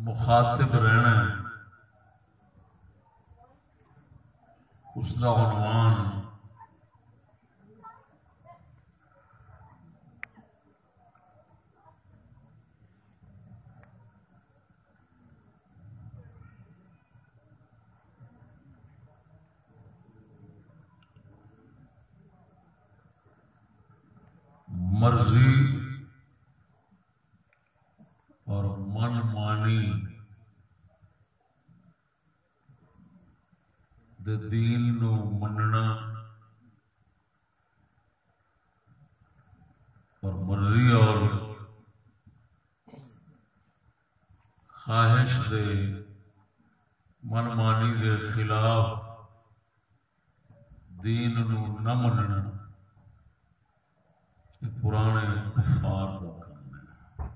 مخاطب رہنا اس کا عنوان مرضی اور من مانی دین نو مننا اور مرضی اور خواہش دے من مانی دے خلاف دین نو نہ مننا پرانے کفار کا کام ہے۔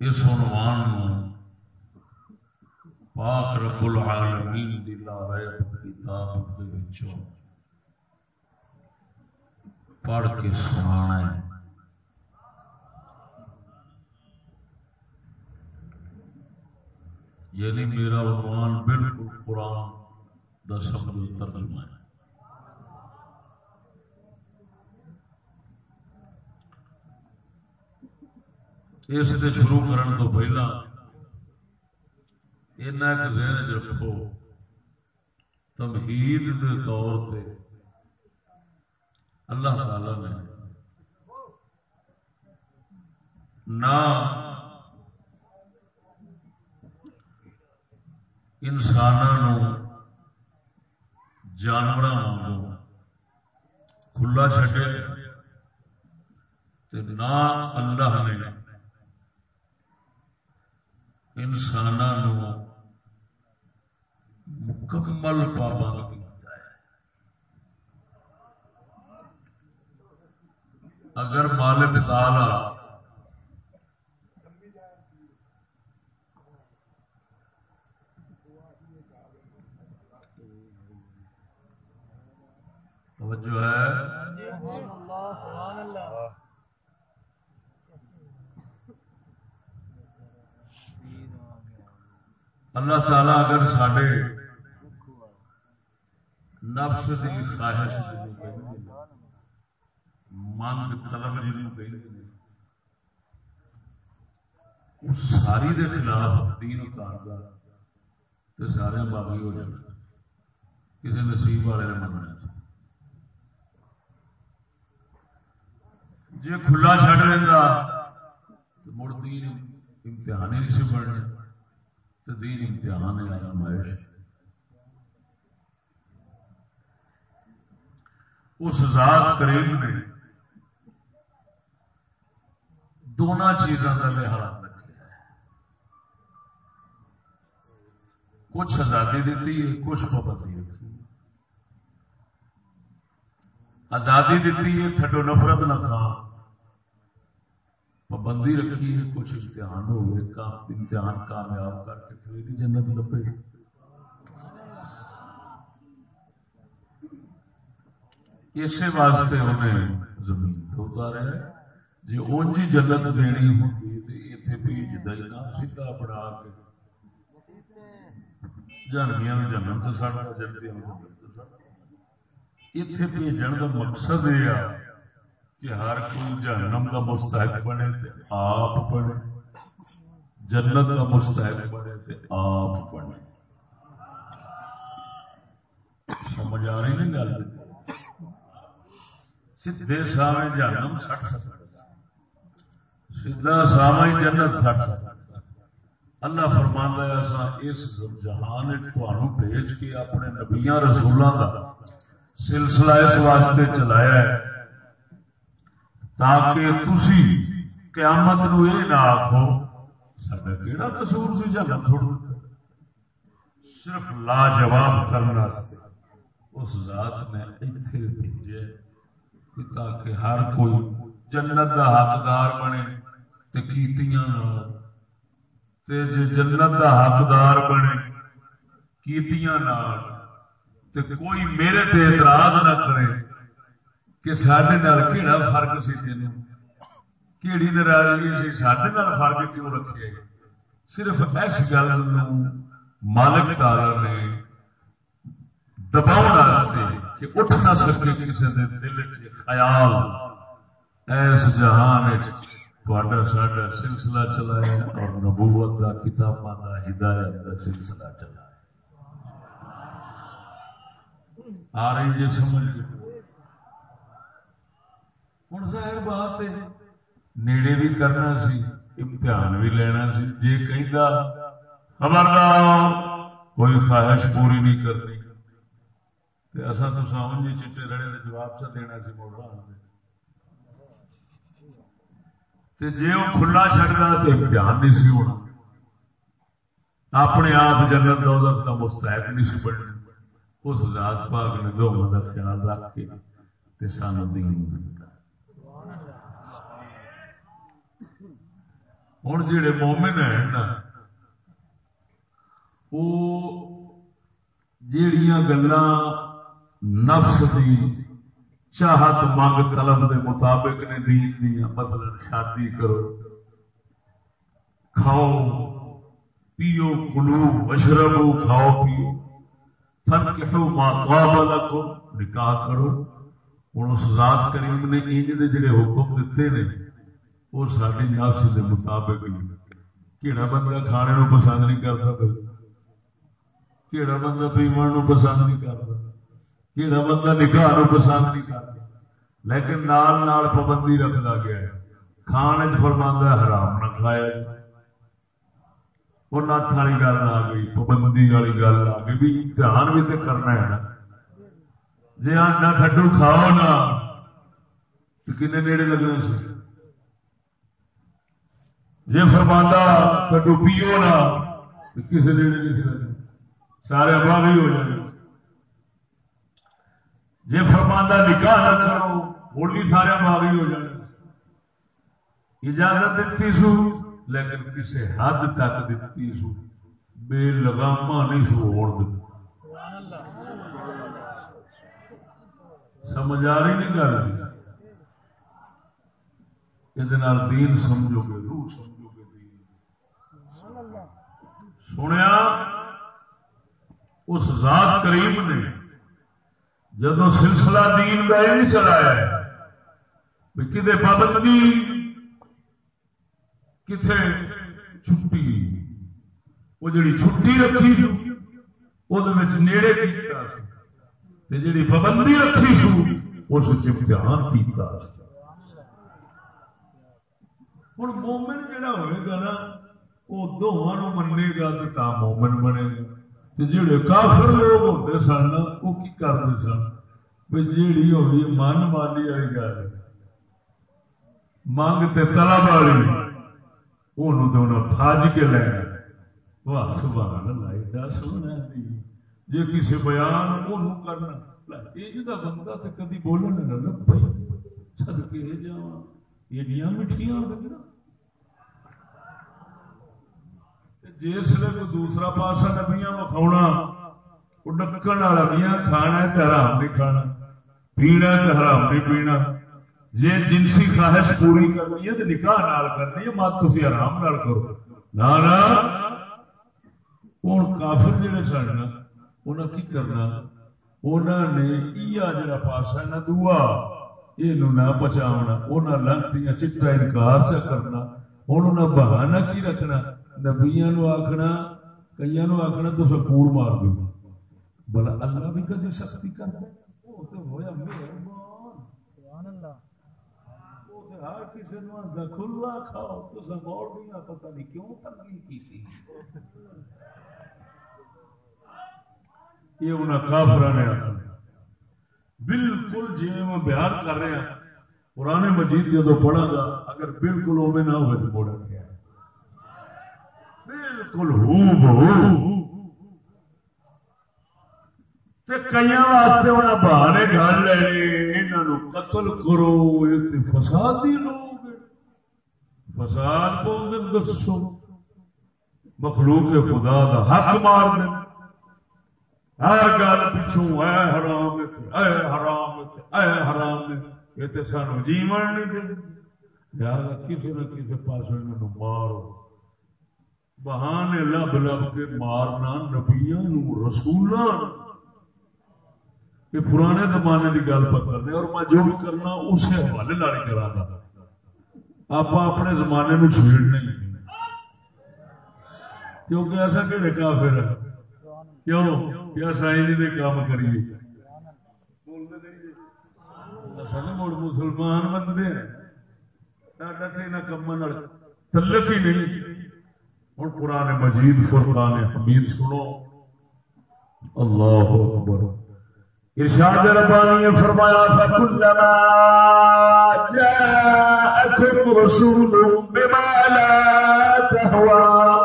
اس عنوان پاک رب العالمین دی لا ریب کتاب دے وچوں پڑھ کے سنانا ہے۔ یعنی میرا عنوان بالکل قرآن دا دس ترجمہ ہے۔ اس سے شروع کرنے تو پہلا ایسا ایک ذہن چ رکھو، تمہید کے طور پہ اللہ تعالی نے نہ انسانوں جانور کھلا چڈے نہ اللہ نے انسان مکمل پابند کیا اگر مالک تعالی توجہ ہے اللہ اگر سڈے نفس کی خواہش من طلب جی اس ساری دے خلاف دین اتارتا تو سارے باغی ہو جانا۔ کسی نصیب والے نے مننا جی کھلا چڈ لینا تو مڑ دین امتحان ہی نہیں سی بڑھنا۔ تو دین امتحان ہے آزمائش اس ذات کریم نے دونوں چیزوں کا لحاظ رکھا ہے۔ کچھ آزادی دیتی ہے، کچھ پابندی رکھی آزادی دیتی ہے، تھڈو نفرت نہ کھا۔ پابندی رکھی ہے کچھ امتحان ہوئے امتحان کامیاب کر کے پھر جنت لبے۔ اسی واسطے انہیں زمین تو اتارا ہے۔ جی اونجی جنت دینی ہوتی تو اتنے بھیج دینا سیدھا بنا کے۔ جانویاں جنم تو سڑا جنتی اتنے بھیجن کا مقصد یہ کہ ہر کوئی جہنم کا مستحق بنے آپ بنے۔ جنت کا مستحق بنے آپ بنے۔ سمجھ آ رہی نہیں گل؟ سیدے سامنے جہنم سٹ سکتا سیدھا سامنے جنت سٹ سکتا اللہ فرمانا ایسا اس جہان بھیج کے اپنے نبیاں رسولوں کا سلسلہ اس واسطے چلایا ہے۔ تاکہ تسی قیامت نو یہ نہ آخو سڈا کہڑا قصور سی جگہ تھوڑا صرف لاجواب کرنے اس ذات نے اتنے بھیجے تاکہ ہر کوئی جنت کا حقدار بنے تے کیتیاں تے جے جنت کا حقدار بنے، کیتیاں تے کوئی میرے تے اعتراض نہ کرے۔ کہ سڈے کہڑا فرق سی تین کہڑی ناراضگی سی سڈے فرق کیوں رکھے صرف اس گل مالک تالا نے دباؤ کہ اٹھ نہ سکے کسی کے دل کے خیال۔ ایس جہان ساڈا سلسلہ چلایا اور نبوت کا کتاباں کا ہدایت کا سلسلہ چلایا۔ آ رہی جی سمجھ۔ ہوں ظاہر بات ہے نیڑے بھی کرنا سی امتحان بھی لینا سی جی کہ خبردار کوئی خواہش پوری نہیں کرنی اصا تو سامن جی چٹے رڑے کا جواب چا دینا سی موڑ جی وہ کھلا چڑھتا تو امتحان نہیں سی ہونا اپنے آپ جنت دولت کا مستحق نہیں سی بننا اس ذات پاک نے دو کا خیال رکھ کے سانو دین ہوں جڑے مومن ہیں نا وہ جڑیاں گلا نفس دی چاہت منگ طلب دے مطابق نے دین دیا مثلا شادی کرو کھاؤ پیو کلو مشربو کھاؤ پیو فن کہو ماں نکاح کرو ہوں اس ذات کریم نے انج دے جڑے حکم دیتے نے وہ ساری نفس کے مطابق کہڑا بندہ کھانے نو پسند نہیں کرتا پھر کہڑا بندہ پیمن نو پسند نہیں کرتا کہڑا بندہ نکاح نو پسند نہیں کرتا لیکن نال نال پابندی رکھتا گیا ہے کھانے فرماندہ حرام نہ کھایا وہ نت والی گل آ گئی پابندی والی گل آ گئی بھی دھیان بھی تو کرنا ہے نا جی نہ تھڈو کھاؤ نہ کنے نیڑے لگنے سے جی فرمانا کٹو پیو نا کسی نے نہیں سارے باغی ہو جائے جی فرمانا نکاح نہ کرو ہوں بھی سارے باغی ہو جائے اجازت دیتی سو، لیکن کسی حد تک دیتی سو۔ بے لگاما نہیں سو ہوڑ سمجھ آ رہی نہیں گل؟ یہ دین سمجھو گے۔ روح سمجھو۔ سنیا، اس ذات کریم نے جدو سلسلہ دین کا یہ نہیں چلایا کتنے پابندی کتنے چھٹی، وہ جڑی چھٹی رکھی سو وہ نیڑے جڑی پابندی رکھی سو، اس امتحان کیتا ہوں مومن جڑا ہوئے گا نا وہ دونوں منے گا تو مومن بنے گا جڑے کافر لوگ ہوتے سن وہ کی کرتے سن بھی جیڑی ہوگی من مانی والی گل منگ تے طلب والی وہ فج کے لے واہ سبحان اللہ ایڈا سونا جی کسی بیان وہ کرنا یہ جا بندہ تو کدی بولنے لگا سدکے جا ایڈیاں میٹھیاں ہو جس کوئی دوسرا پاسا نبیاں وکھاؤنا وہ ڈکن والا میاں کھانا ہے حرام نہیں کھانا۔ پینا ہے حرام نہیں پینا۔ جی جنسی خواہش پوری کرنی ہے تو نکاح نال کرنی ہے، مت تھی آرام نال کرو۔ نہ ہوں کافر جڑے سن انہیں کی کرنا؟ انہوں نے جڑا پاسا نہ دعا یہ نہ پچاونا انہیں لنگتیاں چٹا انکار چ کرنا۔ ہوں انہیں بہانا کی رکھنا؟ نبیا نو کئی نو آخنا تو سکور مار دو بلا اللہ بھی کدی سختی کر ہر کسی نے کھلا کھاؤ۔ تو سموڑ دیا پتا نہیں کیوں تنگی کی یہ انہیں کافر نے بالکل جی میں بیان کر رہا پرانے مجید جدو پڑھا گا اگر بالکل اوے نہ ہوئے تو بوڑھا گیا۔ بالکل کئی واسطے انہیں بہانے گل لے انہوں قتل کرو فسادی لوگ فساد کو دسو۔ مخلوق خدا دا حق مار دیں ہر گل پچھو اے حرام اے حرام اے حرام یہ تو سانو جیون نہیں دے۔ لہٰذا کسی نہ کسی پاس مارو۔ بہانے لب لب کے مارنا نبیا رسول یہ پرانے زمانے کی گل پکڑنے اور میں جو بھی کرنا اسے حوالے لڑ کرا آپ اپنے زمانے میں چھیڑنے کیونکہ ایسا کہڑے کافر ہے کیوں کیا سائنس دے کام کریے مڑ مسلمان بندے کام تلک ہی نہیں ہوں قرآن مجید فرقان حمید سنو۔ اللہ اکبر۔ ارشاد ربانی نے فرمایا فکلما جاءکم رسول بما لا تهوى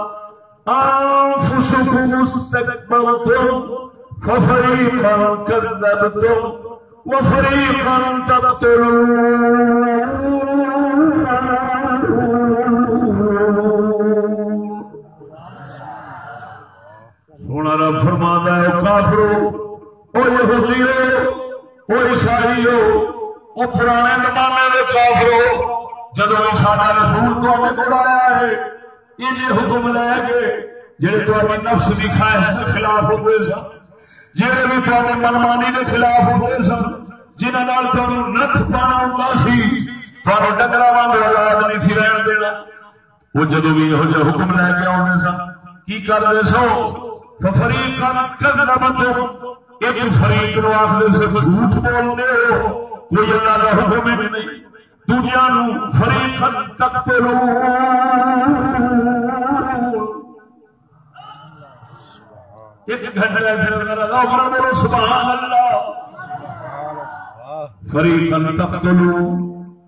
أنفسكم استكبرتم ففريقا كذبتم وفريقا تقتلون کافرو وہ یہودی ہو وہ عیسائی ہو وہ پرانے زمانے کے کافرو جب سارا رسول تو ہمیں بلایا ہے، یہ حکم لے گئے جہے تے نفس کی خواہش کے خلاف ہوئے سن جہے بھی تے منمانی کے خلاف ہوئے سن جنہوں تمہیں نت پانا ہوتا سی تمہیں ڈگر واگ آزاد نہیں سی رہن دینا۔ وہ جدو بھی یہ حکم لے کے آنے سن، کی کر رہے سو؟ فریق کرنا ایک فریق نو آخر سے جھوٹ بولتے ہو، کوئی اللہ کا حکم ہی نہیں۔ دنیا نو فریق تک ایک گھنٹے بولو، سبحان اللہ۔ فریق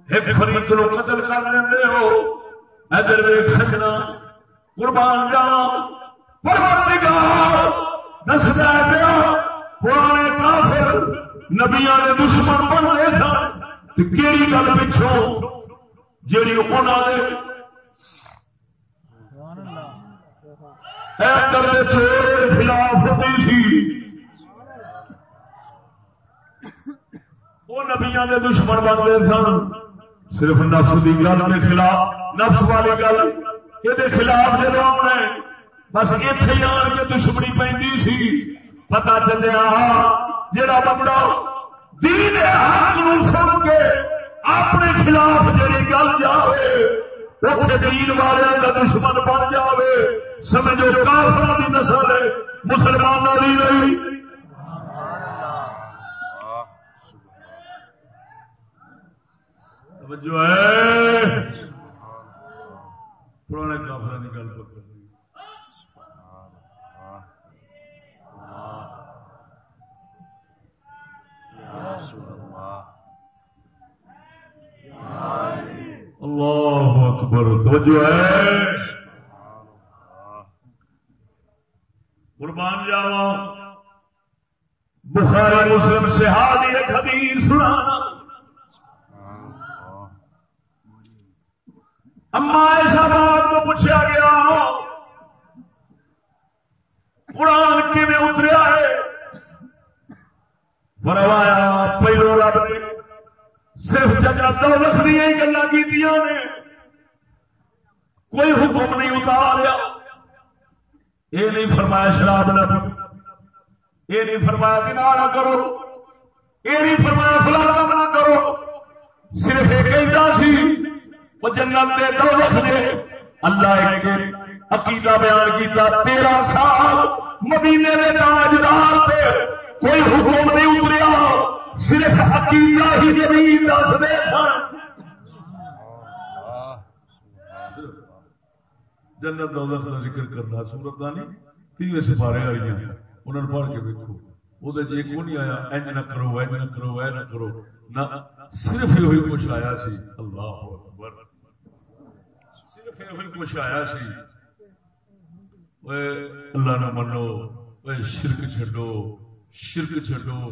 ایک فریق نو قتل کر لیندے ہو۔ ادھر ویک قربان جانا پروردگار دسدا پیا پرانے کافر نبیاں دے دشمن بن گئے سن کیڑی گل پچھوں جیڑی انہاں نے خلاف ہوتی سی وہ نبیا کے دشمن بن بنتے سن۔ صرف نفس کی گل کے خلاف، نفس والی گل، یہ خلاف جب آنا بس اتنے آن کے دشمنی پہ سی۔ پتا چلیا جا بندہ دین حق سن کے اپنے خلاف جی گل جائے دین والے کا دشمن بن جائے سمجھو کافر کی نسل ہے مسلمان نہیں۔ رہی جو ہے پرانے کافر کی گل پکڑ اللہ اکبر توجہ ہے۔ قربان جاوا بخاری مسلم سے حالی ایک حدیث سنانا۔ اما ایسا بات کو پوچھا گیا، قرآن کی میں اتریا ہے؟ فرمایا پہلو رب نے صرف جنت دولت دیا گلا کی کوئی حکم نہیں اتاریا۔ یہ نہیں فرمایا شراب نہ یہ نہیں فرمایا کنارا کرو۔ یہ نہیں فرمایا فلانا نہ کرو۔ صرف ایک کہتا سی۔ وہ جنت دے دولت نے اللہ ایک عقیدہ بیان کیتا، تیرہ سال مدینے میں تاجدار کوئی حکم نہیں اتریا۔ صرف عقیدہ ہی زمین دس دے جنت دولت کا ذکر کرنا سورت کا نہیں۔ تیوے سپارے آئی ہیں۔ انہوں نے پڑھ کے دیکھو وہ ایک کو نہیں آیا، اینج نہ کرو، اینج نہ کرو اے نہ کرو۔ نہ، صرف یہ کچھ آیا سی۔ اللہ اکبر۔ صرف یہ کچھ آیا سی۔ اللہ نہ منو شرک چڈو شرک چڈو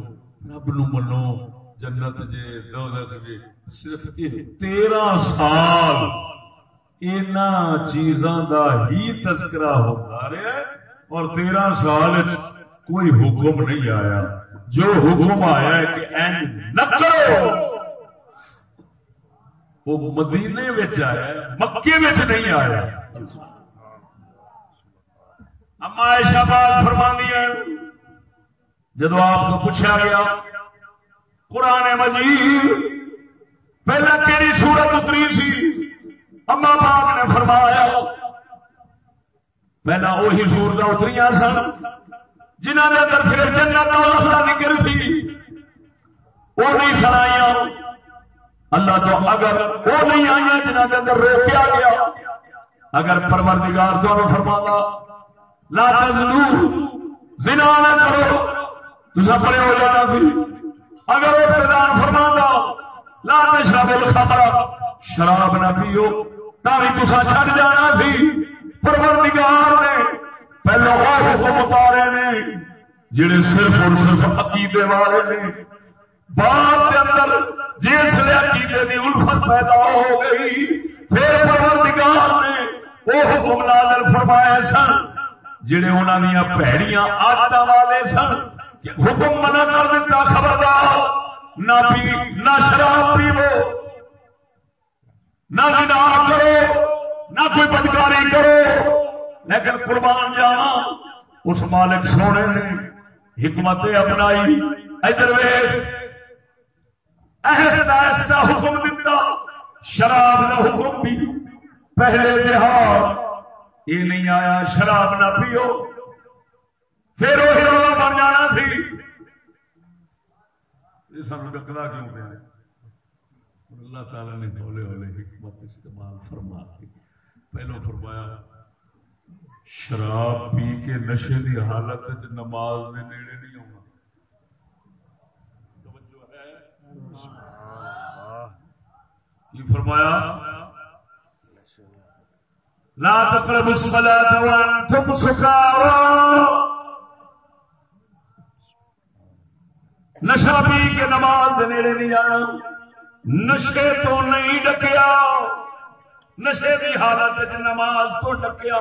رب نو منو، جنت جے، دولت جے۔ صرف تیرہ سال ان چیزاں دا ہی تذکرہ ہوتا رہا اور تیرہ سال کوئی حکم نہیں آیا۔ جو حکم آیا ہے کہ این نہ کرو، وہ مدینے آیا مکے نہیں آیا۔ اما ایشا بات فرمانی ہے جدو آپ کو پوچھا گیا، قرآن مجید پہلے کہڑی سورت اتری سی؟ اما پاک نے فرمایا پہلا وہی سورت اتری سن جنہوں نے اندر پھر جنت کا لفظ نکل تھی وہ نہیں سنائی اللہ تو اگر وہ نہیں آئی جنہوں کے اندر روکیا گیا، اگر پروردگار تو فرما لا تزلو زنا نہ کرو۔ تو پڑے ہو جانا سی۔ اگر وہ پردان فرما لا نشرب الخمر، شراب نہ پیو تھی تصا چڑ جانا سی۔ پروردگار نے پہلو وہ حکم اتارے نے، جڑے صرف اور صرف عقیدے والے نے۔ بعد کے اندر جس نے عقیدے کی الفت پیدا ہو گئی، پھر پروردگار نے وہ حکم نازل فرمائے سن، جڑے انہوں نے پیڑیاں آدت والے سن۔ حکم منع کر دیتا خبردار، نہ پی، نہ شراب پیو، نہ گنا کرو، نہ کوئی بدکاری کرو، لیکن قربان جانا، اس مالک سونے نے حکمت اپنائی۔ ادھر ایسا ایسا حکم دیتا، شراب نہ حکم بھی۔ پہلے تہار یہ نہیں آیا، شراب نہ پیو۔ پھر وہی رولا بن جانا تھی یہ سب ڈکلا کیوں پہ اللہ تعالی نے ہولے ہولے حکمت استعمال فرما دی پہلو فرمایا شراب پی کے نشے کی حالت نماز نے نیڑے نہیں ہونا فرمایا لا تقرب الصلاة وانتم سكارى نشا پی کے نماز نیڑے نہیں آنا نشے تو نہیں ڈکیا۔ نشے کی حالت نماز تو ڈکیا۔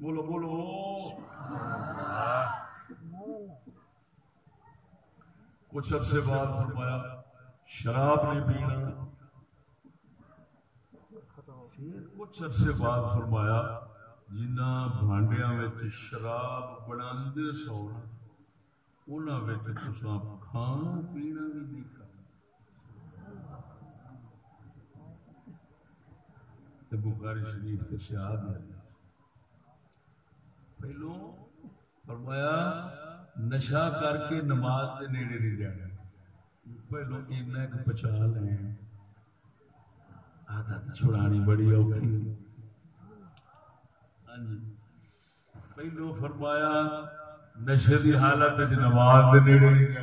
بولو بولو۔ کچھ عرصے بعد فرمایا، شراب نہیں پینا۔ کچھ عرصے بعد فرمایا جنہ بانڈیا شراب بنا سو ان کھانا پینا بھی نہیں بخاری شریف کے سیاد ہے پہلو فرمایا نشا کر کے نماز کے نیڑے نہیں جانا پہلو ایک پچا لیں عادت چھڑانی بڑی اوکھی پہلو فرمایا، نشے کی حالت نماز کے نیڑے۔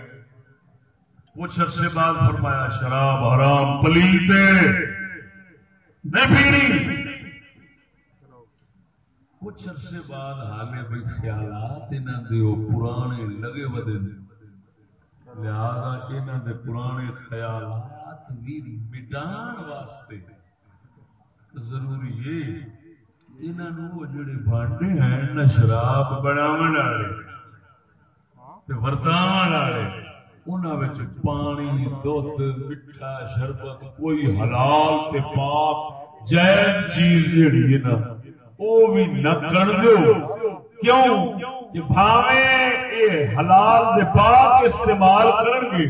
کچھ عرصے بعد فرمایا، شراب حرام، پلیت کچھ عرصے بعد حالے بھائی خیالات انہوں دے پرانے لگے ودے لہذا انہوں دے پرانے خیالات بھی مٹان واسطے ضروری ہے انہوں جڑے بانڈے ہیں نہ شراب بناو والے ورتاو والے انہوں پانی دھد میٹھا شربت، کوئی حلال تے پاک جائز چیز جیڑی ہے نا وہ بھی نہ کر دو کیوں؟ کہ بھاویں یہ حلال دے پاک استعمال کرن گے۔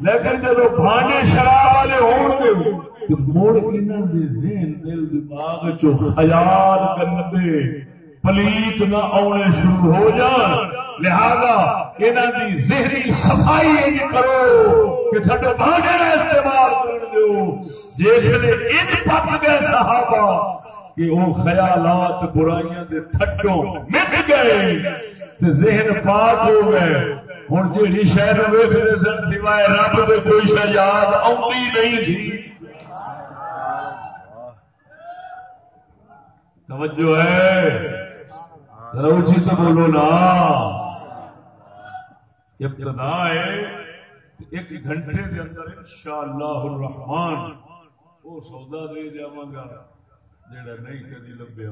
لیکن جب بھانے شراب والے ہون گے، تو موڑ انہاں دے ذہن، دل، دماغ چو خیال گندے پلیت نہ آنے شروع ہو جان۔ لہذا انہاں دی ذہنی صفائی یہ کرو کہ سڈے بھانے کا استعمال کر دو جس نے ان پک گئے صحابہ کہ وہ خیالات برائیاں دے تھٹوں مٹ گئے۔ تے ذہن پاک ہو گئے۔ ہوں جی شہر ویختے سن، سوائے رب دے کوئی شہ یاد آتی نہیں تھی۔ توجہ ہے۔ روچی تو بولو نا۔ ابتدا ہے ایک گھنٹے کے اندر انشاءاللہ الرحمن۔ وہ سودا دے جاواں گا۔ جڑا نہیں کدی لبیا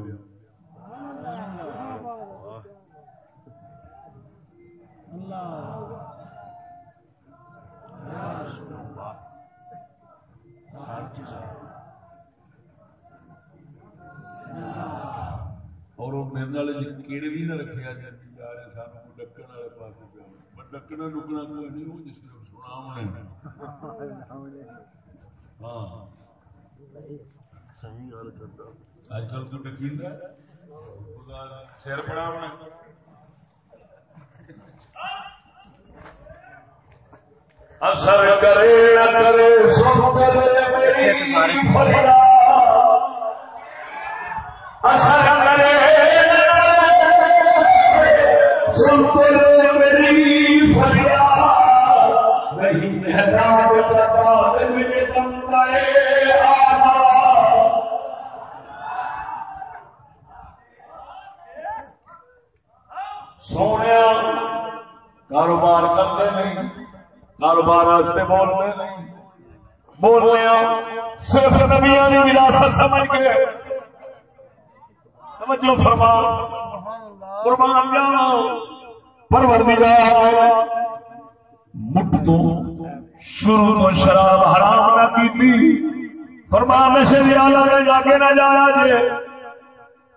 اور میرے جی کیڑے بھی نہ رکھے جارے جی سان ڈکن والے پاس پیا ڈکنا ڈکنا کوئی نہیں وہ جس نے سنا ہاں۔, ہاں۔ اج کل تو سر اثر کرے نہ کرے میری اثر کرے سن کرے میری فریاد نہیں کا میرے بندے سونے کاروبار کرتے نہیں، کاروبار واسطے بولتے نہیں۔ بولنے صرف نبیا کی وراثت سمجھ کے۔ توجہ فرما۔ قربان جانا پروردگار مٹ تو شروع تو شراب حرام نہ کی فرمان نشے بھی آلہ جا کے نہ جانا جی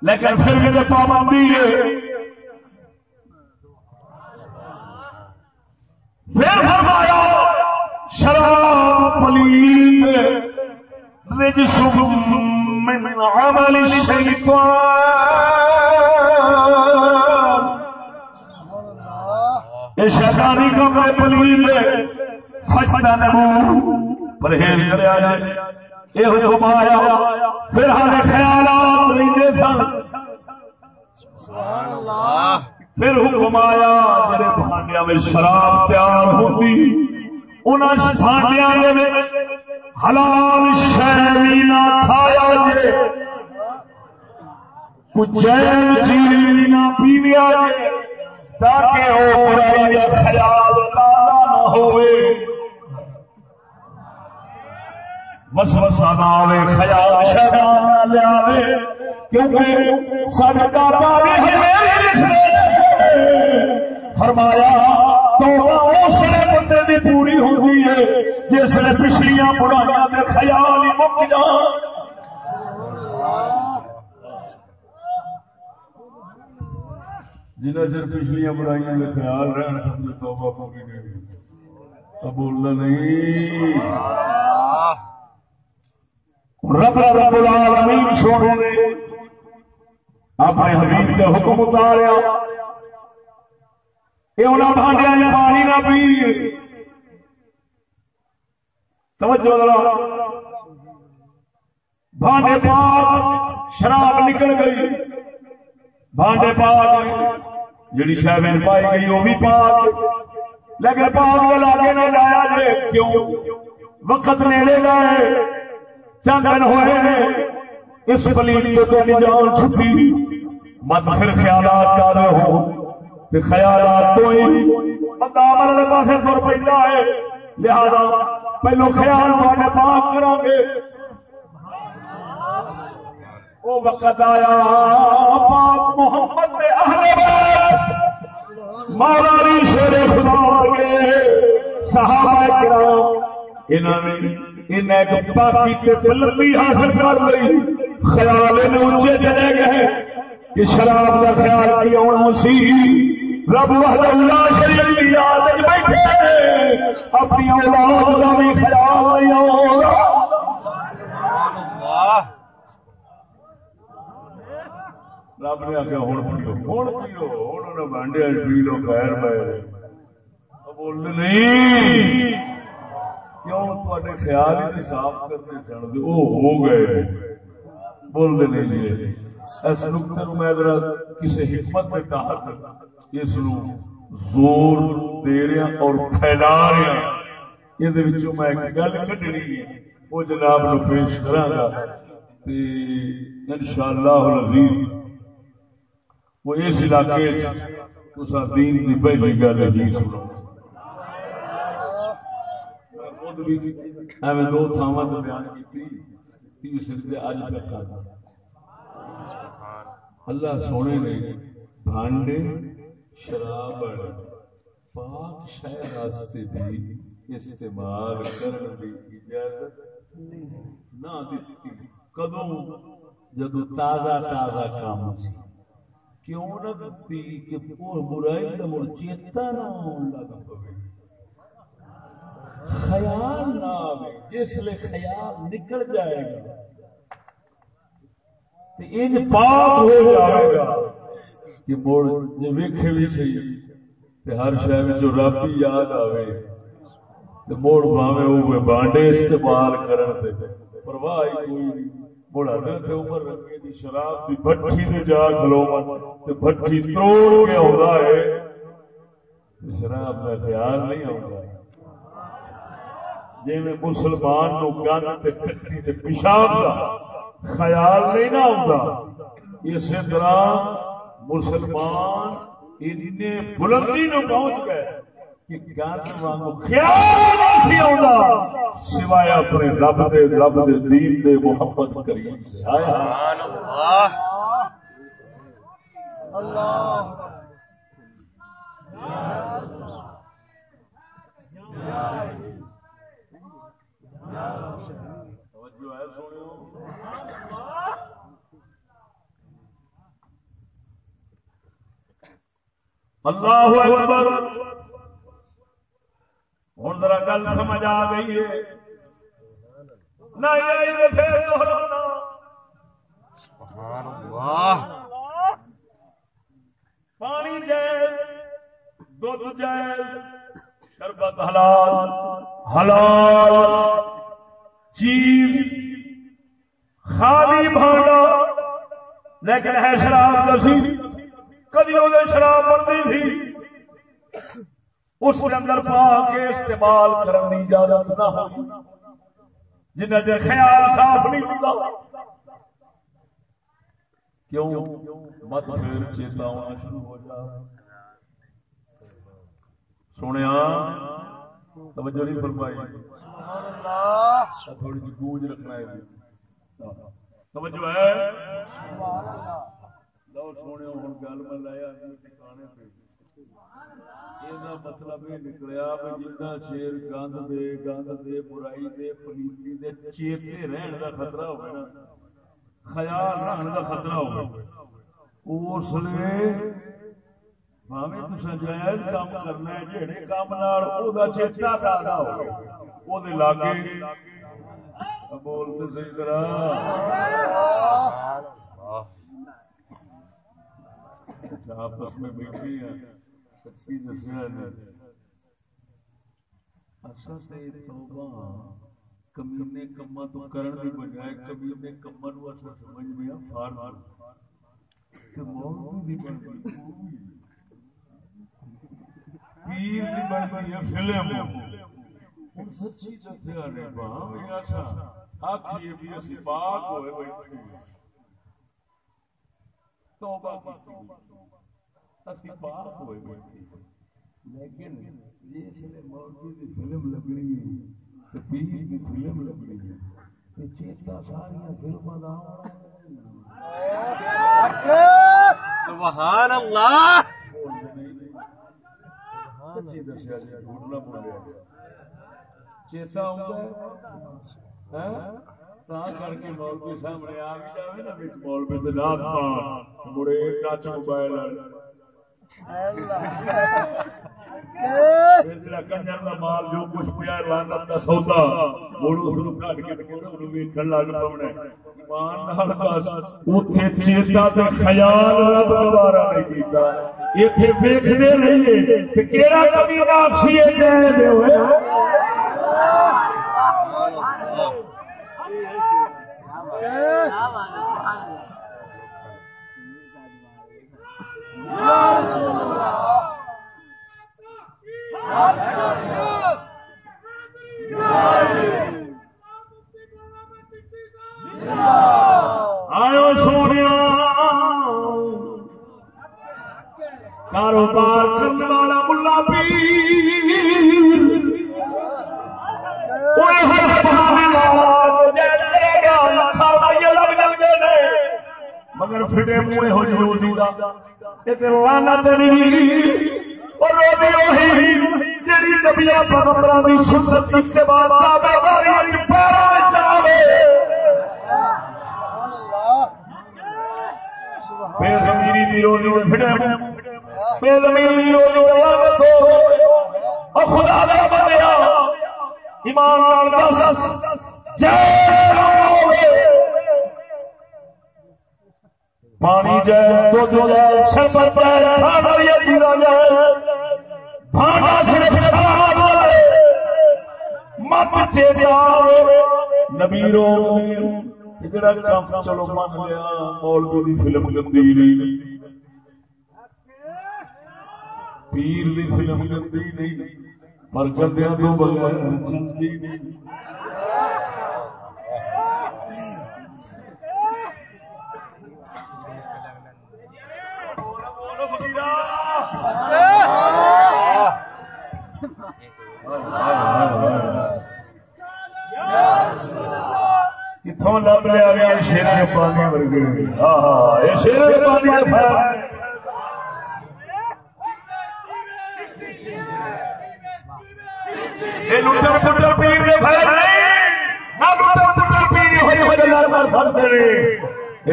لیکن پھر بھی پابندی ہے۔ پھر فرمایا، شراب پلیت رجس من عمل الشیطان یہ شیطانی کم ہے پلیت فجتا نمو پرہیز کرے آجائے یہ حکم آیا، پھر ہمیں خیالات لیندے سن۔ سبحان اللہ۔ پھر حکم آیا، جڑے بھانڈیا میں شراب تیار ہوتی ان بھانڈیا حلال شہری نہ کھایا جے، کچھ چیز نہ پیویا جے، تاکہ وہ برائی کا خیال تازہ نہ ہوئے۔ بس نہ آئے خیال شیطان نہ لے آئے کیونکہ سارے دادا جی، بھی فرمایا تو اس بندے کی پوری ہوتی ہے، جس نے پچھلیاں برائیاں کے خیال ہی مک جان جنہیں چر پچھلیاں برائیاں کے خیال رہن سمجھ توبہ پوری نہیں بولنا نہیں۔ رب رب العالمین سونے نے اپنے حبیب کا حکم اتاریا۔ بھانڈیا پانی نہ پی۔ توجہ بھانڈے پاک شراب نکل گئی۔ بھانڈے پاک جڑی شاید پائی گئی وہ بھی پاک۔ لیکن پاک کے لاگے نہ لایا جائے کیوں؟ وقت نیڑے گئے چند دن ہوئے اس پلیت کو تو جان چھٹی مت پھر خیالات کر رہے ہو خیالات تو ہی بندہ عمل پاس تر پہ ہے۔ لہذا پہلو خیال تھوڑے پاک کرو گے۔ وہ وقت آیا، پاک محمد نے مولا شیر خدا ورگے صحابہ کرام انہوں نے انہیں ایک پاکی لمبی حاصل کر لی۔ خیال اونچے چلے گئے کہ شراب کا خیال کی آنا سی؟ رب اللہ شریف کی یاد بیٹھے اپنی اولاد کا بھی خیال نہیں ہوگا رب نے آگے ہوں پیو ہوں پیو ہوں بانڈیا پی لو، خیر پہ بول، نہیں، کیوں تے خیال ہی صاف کرتے چڑھتے وہ ہو گئے۔ بولتے نہیں جی, اس نقطے میں کسی حکمت کے تحت اس زور دے رہا اور پھیلا رہا۔ یہ میں ایک گل کھنی ہے، وہ جناب نو پیش کرا گا ان شاء اللہ وہ اس علاقے دین کی پہلی گل نہیں سنو۔ دو تھاوا بیان کی اللہ سونے نے بھانڈے شراب پاک شہر بھی استعمال کرنے کی اجازت نہ دیتی کدو جدو تازہ تازہ کام سی۔ کیوں نہ دتی کہ برائی کا مڑ چیتا نہ لگ پے خیال نہ آئے جس لیے خیال نکل جائے گا ان پاک ہو جائے گا۔ کہ مڑ ویکھے بھی صحیح ہر شہر رب ہی یاد آئے موڑ پاوے وہ بانڈے استعمال کرن دے پرواہ کوئی نہیں۔ بڑا تے عمر رکھے دی شراب دی بھٹی تے جا کھلو تے بھٹی توڑ کے ہوندا ہے۔ شراب دا خیال نہیں ہوندا جی میں مسلمان نو گند تے کٹی تے پیشاب دا خیال نہیں نہ ہوندا اسی طرح مسلمان اتنے بلندی نو پہنچ گئے سوائے اپنے رب دے رب دے دین دے محبت کریم اللہ اللہ۔ اکبر۔ ہوں ذرا گل سمجھ آ گئی ہے۔ پانی جائز دھد جائز شربت حلال۔ حلال۔ چیز۔ خالی بھانڈا۔ لیکن ہے شراب دسی کدی وہ شراب بنتی تھی۔ اس کے اندر پا کے استعمال کرنے کی اجازت نہ ہو۔ جنہ چر خیال صاف نہیں ہوتا۔ کیوں؟ مت پھر چیتا ہونا شروع ہو جا۔ سنیا، توجہ نہیں فرمائی۔ تھوڑی جی گونج رکھنا ہے توجہ ہے۔ لو سونے ہوں گل میں لایا ٹھکانے پہ مطلب یہ نکلیا جنا شیر گند دے گند دے برائی دے پلیتی دے چیتے رہن کا خطرہ ہو نا خیال رہن کا خطرہ ہو اس لیے جائز کام کرنا ہے جہے کام چیتا تازہ لاگے بولتے صحیح طرح آپس میں بیٹھے ہیں۔ سچی دسیا اچھا، کمینے کما تو کرن دی بجائے کمینے کما نو اسا سمجھ میں فار فار تے موت دی بن گئی۔ پیر دی بن گئی فلم۔ ہن سچی دسیا نے با ایسا آکھیے بھی اسی پاک ہوئے بیٹھے۔ توبہ کی۔ لیکن جس موجود فلم لگنی فلم لگنی چیتا سارا فلم سبحان اللہ! چیتا کر کے مولوی سامنے آ بھی جائے نا مولوی مڑے ٹچ موبائل مال جو کچھ پیا سودا کٹ کے لگ پونا خیال دوبارہ نہیں کیتا رہیے کبھی واپسی ہوئے آئو سونے کاروبار کرنے والا ملا پیر۔ مگر فٹے منہ ہو جی لانت جی نبیا پیغمبر کی سنت کے بعد پیروں بے زمینی دی روزی میں پھڑے بے زمینی دی روزی میں لعنت ہو۔ خدا دا بندیا ایمان نال دس جے پانی جائے دودھ جائے شربت جائے کھانا یا چیزا جائے بھانا صرف شراب جائے مت چیزا نبیروں جڑا کام چلو من لیا، مولوی دی فلم گندی نہیں۔ پیر دی فلم گندی نہیں۔ پر گندیاں تو بغیر چنجی نہیں۔ کتوں لب لیا گیا؟ شیر پانی ورگے۔ ہاں،, ہاں ہاں یہ شیر کے پانی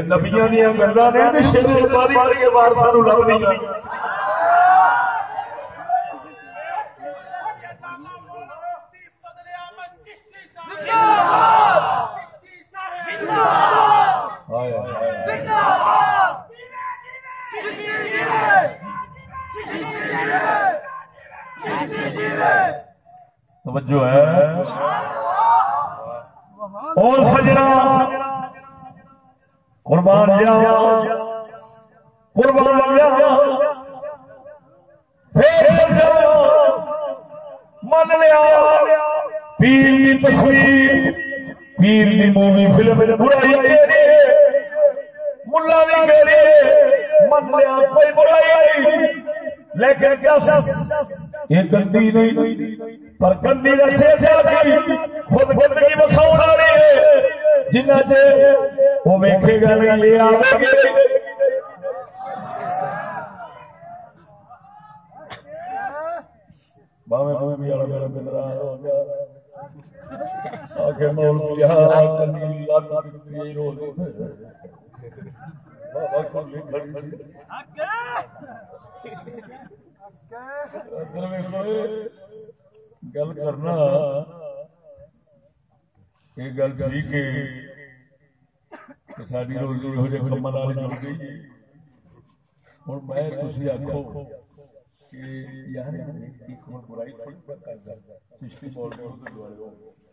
نبیا دیا گلا نے شیر کے پانی وارتا لب نہیں توجہ ہے۔ اور سجنا۔ قربان قربان من لیا پیر کی تصویر، پیر کی مووی فلم۔ برائی ملا نہیں میرے۔ من لیا کوئی برائی لیکن کیا یہ گندی نہیں، پر گندی خود گندگی بکھاؤ رہی ہے۔ جنہ چ وہ ویکے گا نہیں لے آ باوے باوے میرا میرا میرا ہو گیا۔ آگے مول کیا ہاں، کنی لاتا بھی رو گل کرنا یہ گل ٹھیک ہے ساری روزی ہو جائے کم چل گئی۔ ہوں میں تھی آخو کہ یار برائی چشتی بول رہے ہو تین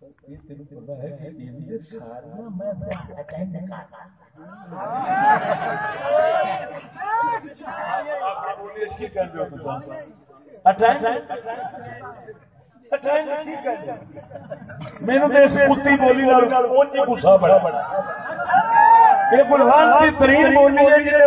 میرے کتی بولی گسا بڑا بڑا یہ بلوان کی ترین بولی ہے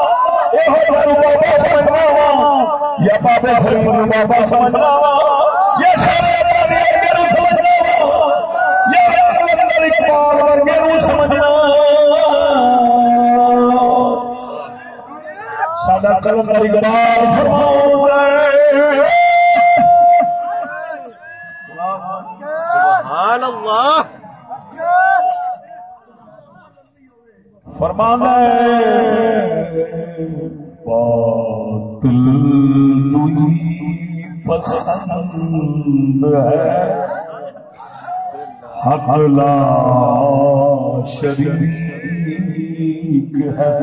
یا بابا فریم بابا سمجھنا یا اقبال ورگے سمجھنا کرم اقبال فرما سبحان اللہ۔ فرمانا باطل نہیں پسند ہے۔ حق لا شریک ہے۔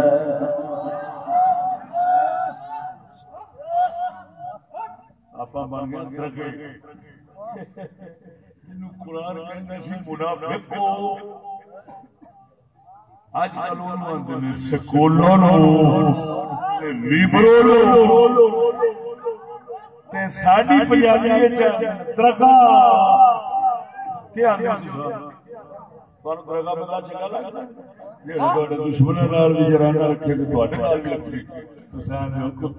آپ بن گئے قرآن کہنا سی منافق اج کل سکولوں ساری پنجابی ترکا کیا دشمن بھی جرانا رکھے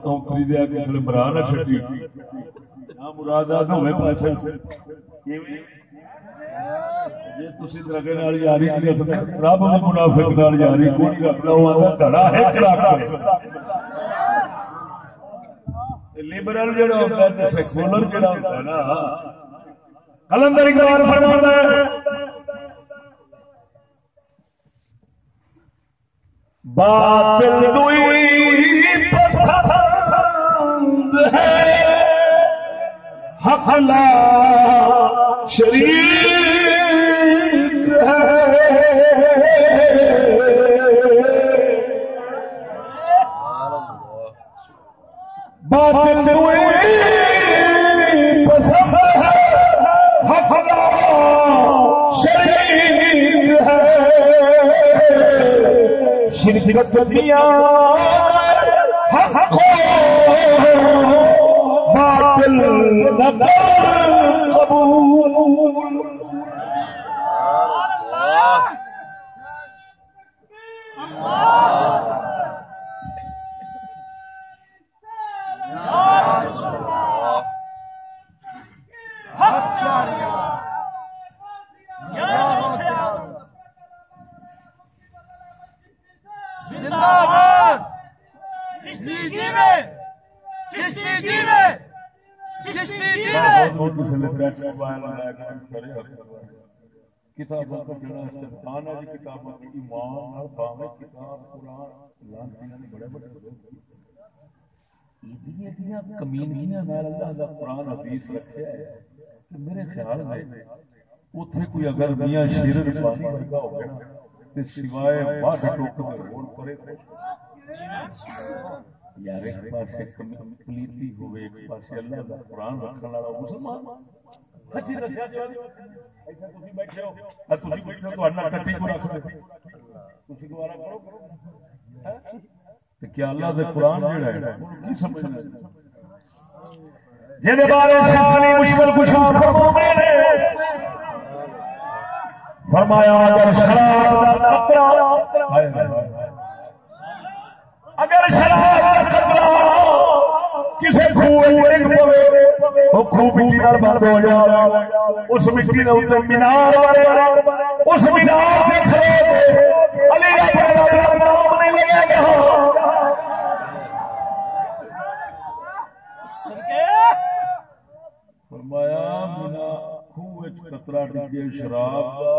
کونکری دیا کسی مرا نہ چڈی مراد جی درگے یاری رب منافق یاری کوئی لبرل جڑا ہوتا ہے سیکولر جڑا ہوتا ہے نا کلندر اقبال فرماتا ہے باطل دوئی حق لا شریک ہے۔ باطل دوئی پسند ہے۔ شریک ہے۔ شرکت دیا باطل قبول کتابوں کا جڑا استفان ہے جی کتابوں کی ایمان اور باوے کتاب قرآن لانتیاں بڑے بڑے کمینیاں نال اللہ دا قرآن حدیث رکھیا ہے کہ میرے خیال میں اوتھے کوئی اگر میاں شیر ربانی ورگا ہو گیا تے سوائے ٹوک پرے یار، ایک پاسے کمپلیٹلی ہوئے، ایک پاسے اللہ دا قرآن رکھنے والا مسلمان۔ رکھیا جی۔ بیٹھے ہو۔ ہاں، بیٹھے ہو تو کو رکھ دے۔ دوبارہ کرو۔ ہاں؟ کیا اللہ دے قرآن جڑا ہے کی سمجھنا جے بارے شانی مشکل کشا فرمایا، اگر شراب کا قطرہ اگر شراب کسی خوہ مٹی بند ہو جائے اس مٹی کے اتنے مینار اس مینار نام نہیں لگا گیا فرمایا، مینا خوہ کترا ڈگے، شراب کا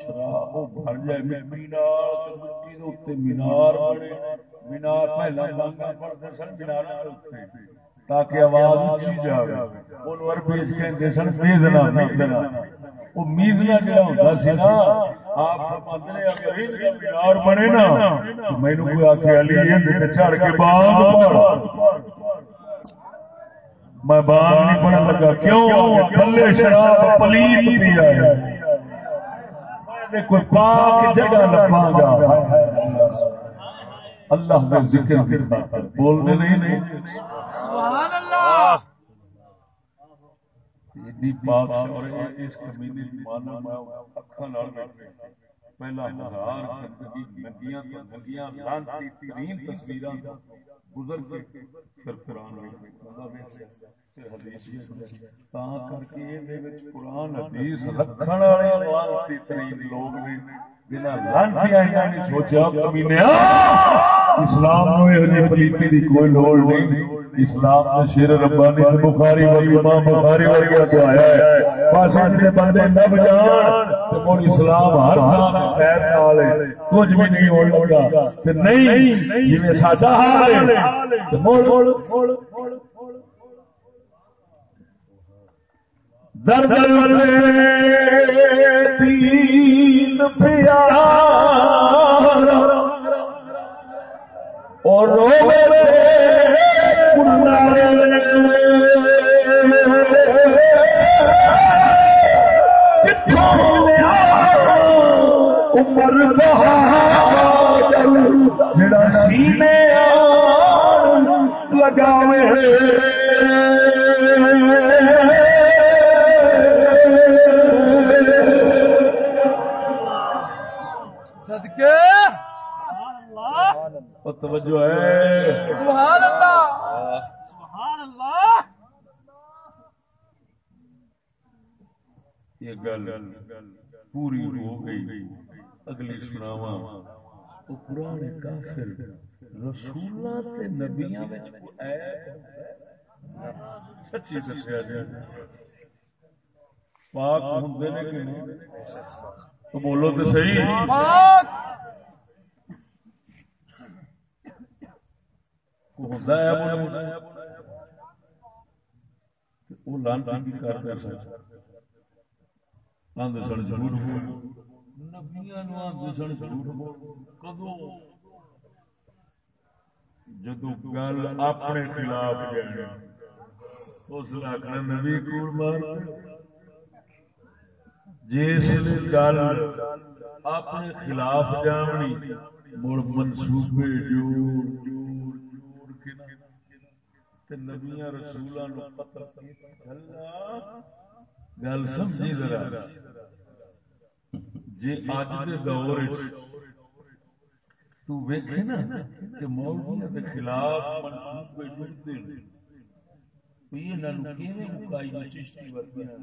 شراب بھر جائے۔ مٹی مٹی مینار بنے۔ مینار پہلا مانگا پڑھتے سن، مینار تاکہ آواز اچھی جائے عربی سن میزنا میزنا میزنا جڑا سی نا، آپ اگر ہند مینار بنے نا، تو میں کوئی آکھے علی ہند تے چڑھ کے باغ پڑھ میں باغ نہیں پڑھنے لگا، کیوں؟ تھلے شراب پلیت پیا کوئی پاک جگہ لباں گا اللہ کا ذکر بولنے نہیں نہیں سبحان اللہ! ایڈی پاک اور اس کمینے دی مانا میں اکھاں نال بیٹھے پہلا ہزار ننگیاں ننگیاں ترین تصویر گزر کے پھر قرآن کر کے قرآن، حدیث رکھنے والے ترین لوگ نے اسلام پلیتی دی کوئی لوڑ نہیں۔ اسلام نے شیر ربانی بخاری والی امام بخاری والی تو آیا ہے۔ بس اس ایسے بندے نب جان اور اسلام ہر خیر نال کچھ بھی نہیں ہو لگا نہیں جی ساڈا حال ہے۔ در درد تین پیار۔ اور عمر بہادر جڑا سینے لگاوے توجہ ہے۔ سبحان اللہ۔ سبحان اللہ۔ یہ گل پوری ہو گئی۔ اگلی سناوا پرانے کافر رسولاں تے نبیاں وچ سچی دسیا جی پاک ہوندے نے کہ نہیں؟ تو بولو تو صحیح۔ پاک۔ کو ہے وہ لانتی آندے سن نبیاں نو آندے سن کدو جدو گل اپنے خلاف جانی اس آخر نبی کور مار جس گل اپنے خلاف جامنی مڑ منصوبے جوڑ نبیاں قتل گل سمجھی ذرا۔ جی اج دے دور تو ویکھے نا کہ دے خلاف منصوبے جڑتے ہیں یہ نہ کیویں مکائی نہ چشتی ورگیاں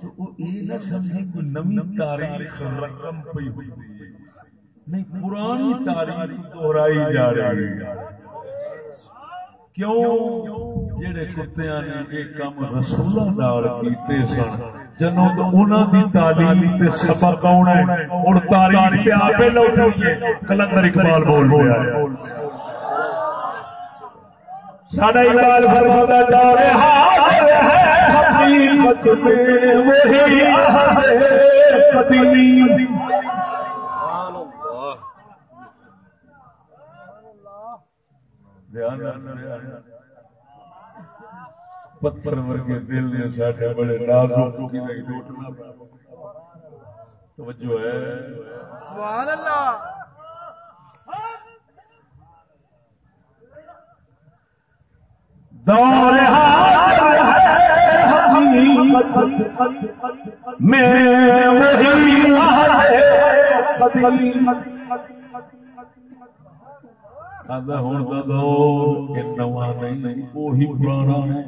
تو او یہ نہ سمجھے کوئی نوی تاریخ رقم پئی ہوئی ہے۔ نہیں پرانی تاریخ دہرائی جا رہی ہے۔ کیوں جڑے کتیاں نے یہ کام رسولاں نال کیتے سن جنوں تو انہاں دی تعلیم تے سبق آونا ہے اور تاریخ تے آپے لوٹی ہے کلندر اقبال بول رہا ہے ساڈا اقبال فرماتا دار حاضر ہے حقیقت میں وہی احد قدیم سبحان اللہ پتھر ورگے دل نے ساڈے بڑے نازک کی نہیں توجہ ہے. سبحان اللہ. دور حقیقت میں وہی قدیم آدھا ہوں دا دور نواں نہیں وہی پرانا ہے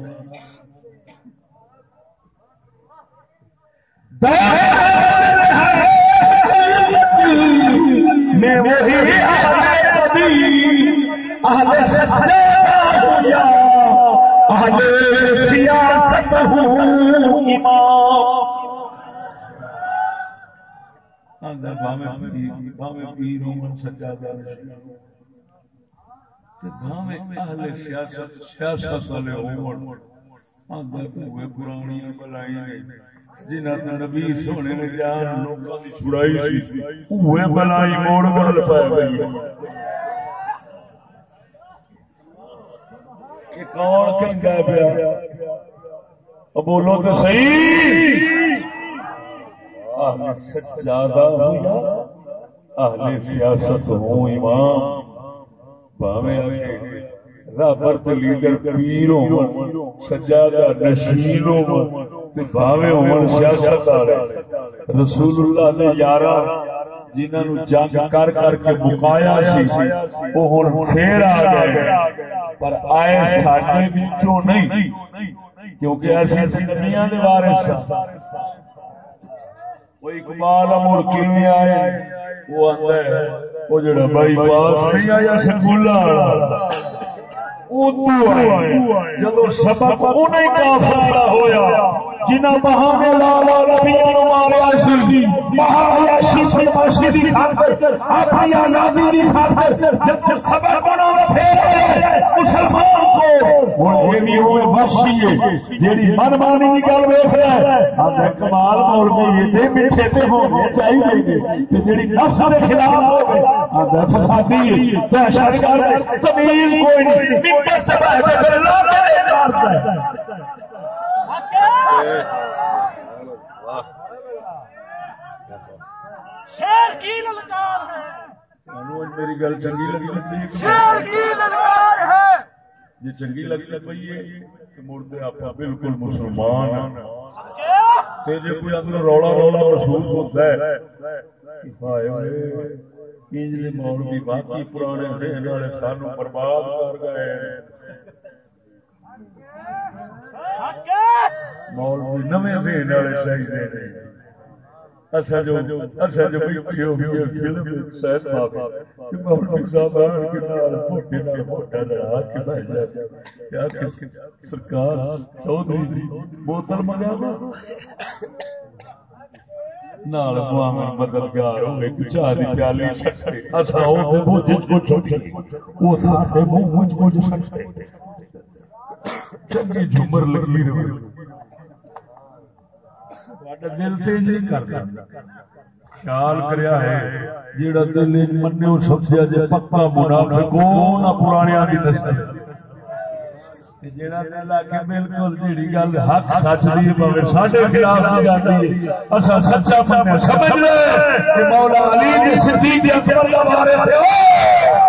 میں وہی اہل قدیم اہل اہل سیاست ہوں امام آدھا پیر پیر ہوں سجادہ بھاوے اہل سیاست سیاست والے ہون آندا جنہاں تے نبی سونے نے جان لوکاں دی چھڑائی سی بلائی موڑ گل پے گئی کہ کون کہندا پیا بولو تو صحیح اہل سجادہ ہویا اہل سیاست ہوں امام رابرت لیڈر پیر سجادہ نشین بھاوے سیاست والے رسول اللہ نے یارا جنہوں جنگ کر کر کے مکایا سی پھر آ گئے پر آئے ساڈے وچوں نہیں کیونکہ ایسے دنیا کے بارے وہ اقبال امر کیویں آئے، وہ آتا ہے، وہ جڑا بائی پاس نہیں آیا سکولا جدو سبق انہیں کافر ہویا۔ جنہ بہانے لالا نبیوں نو ماریا سی بہانے شیشے پاشی دی خاطر اپنی آزادی دی خاطر جب سبق بنا پھر مسلمان کو۔ ہن یہ بھی ہوے وحشی ہے جیڑی من مانی دی گل ویکھ رہا ہے۔ ہم کمال مول میں تے میٹھے تے ہون چاہیے تے جیڑی نفس دے خلاف ہوے ہم فسادی دہشت گرد، زمین کوئی نہیں، ممبر سے بیٹھ کے اللہ کے کارتا ہے شیر کی للکار ہے۔ میری گل چنگی لگی شیر کی للکار ہے۔ جی چنگی لگی پی ہے مڑتے آپ بالکل مسلمان جی کوئی اندر رولا رولا محسوس ہوتا ہے انجلے مولوی باقی پرانے دین والے سانو برباد کر گئے مولوی نویں دین والے چاہیے اچھا جو اچھا جو بیٹھے ہو گئے فلم کہ مولوی صاحب آن کے نال موٹے نال موٹا لڑا کے بیٹھ جاتے کیا سرکار بوتل منگا نال معاملہ مددگار ہوئے چاہ دی پیالی سکتے اچھا او تے کو او ساتھ مجھ کو چنگی جھمر لگی رہے دل سے نہیں جی کرتا خیال کریا ہے، جیڑا دل منو سمجھا جے پکا منافق کو نہ دی نسل جیڑا دل آ کے بالکل جیڑی گل حق سچ دی ساڈے خلاف جاتی اسا سچا سمجھ لے کہ مولا علی صدیق اکبر دا وارث ہے۔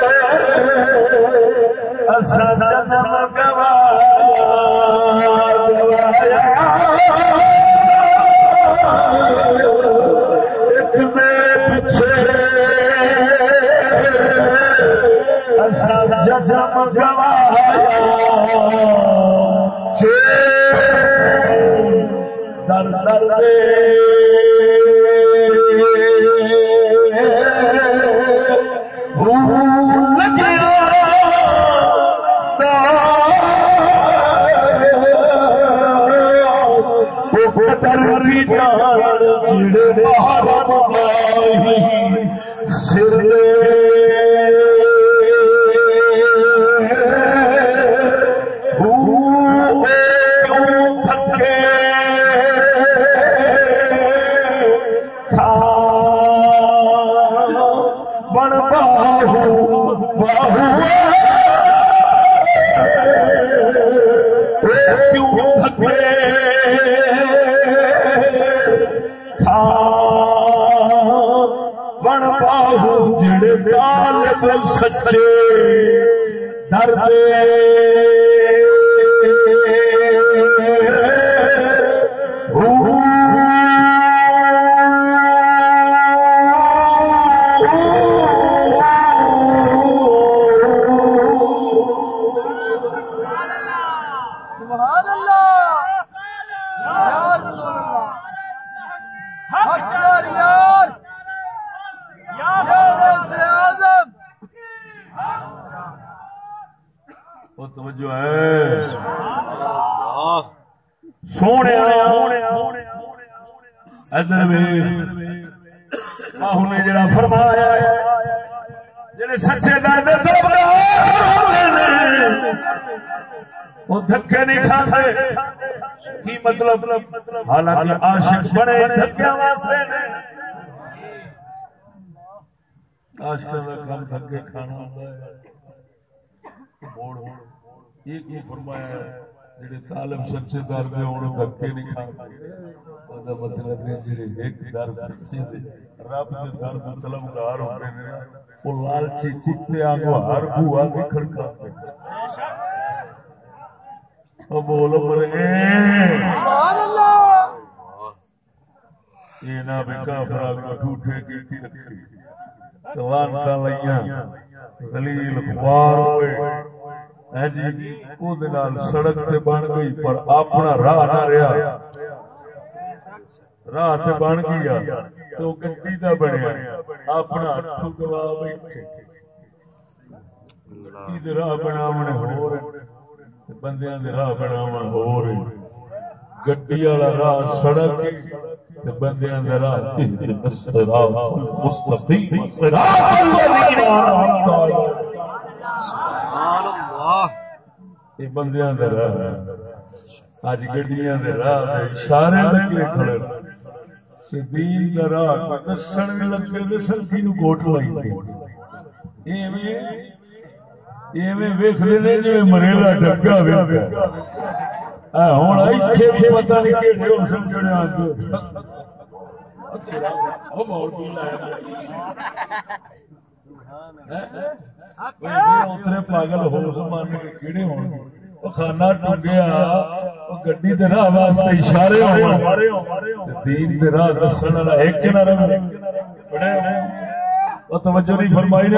سسڑے سدا مردے سدم ایک میں ججم گوایا در در کو سچے۔ درد مطلب عاشق بڑے واسطے نے عاشق دا دھکے کھانا ہوندا ہے۔ یہ فرمایا ہے؟ جڑے طالب سچے دار دے ہون، دھکے نہیں کھاندے دا مطلب ہے جڑے ایک دار سچے دے، رب دے دار ہوندے نے لالچی ہر کھڑکا بے شک بول خوار ہوئے۔ جی، سڑک بن گئی پر اپنا راہ نہ راہ بن گیا تو گڈی کا بنیا۔ اپنا راہ بناونے ہور بندیاں راہ بناو ہو گڈی والا راہ سڑک بندیاں راہ مستقیم بندیاں اج گڈیاں راہ سارے نکلے کھڑے۔ دین کا راہ دسن لگے سنگھی نو گوٹ لائی مریلا ڈگا پتا اتنے پاگل ہو کہڑے ہو خانہ ٹوگیا گڈی دے راہ واسطے اشارے دین دے راہ دسن والا ایک نہ رہے توجہ نہیں فرمائی نے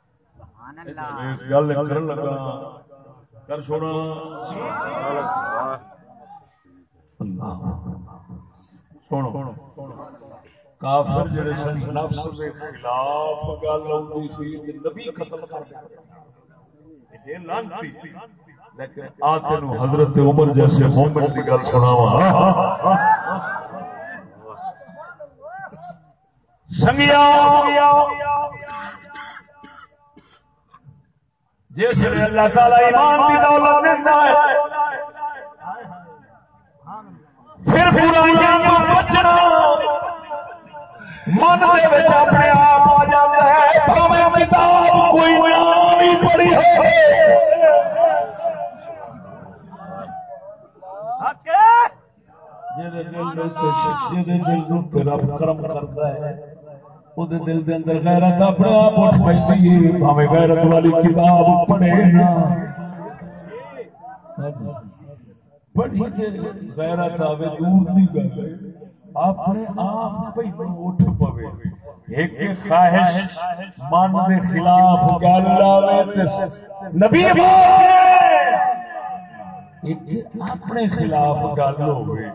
گل کر لگا۔ کر چھوڑا سنو کافر جڑے سن، نفس دے خلاف گل ہوندی سی، تے نبی قتل کر دے۔ اے لانتی۔ لیکن آ تینو حضرت عمر جیسے مومن دی گل سناواں۔ سنگیا۔ جس نے اللہ تعالی ایمان کی دولت دیتا ہے پھر برائیاں تو بچنا۔ من کے اپنے آپ آ جاتا ہے، بھاوے کتاب کوئی نام ہی پڑھی ہو جی دل دل رب کرم کرتا ہے۔ دے دل دے اندر غیرت اپنے آپ اٹھ پی بھاوے غیرت والی کتاب پڑھے نا بڑی غیرت آوے دور دی گل اپنے آپ پہ اٹھ پوے ایک خواہش من دے خلاف گل لاوے نبی ایک اپنے خلاف گل ہوئے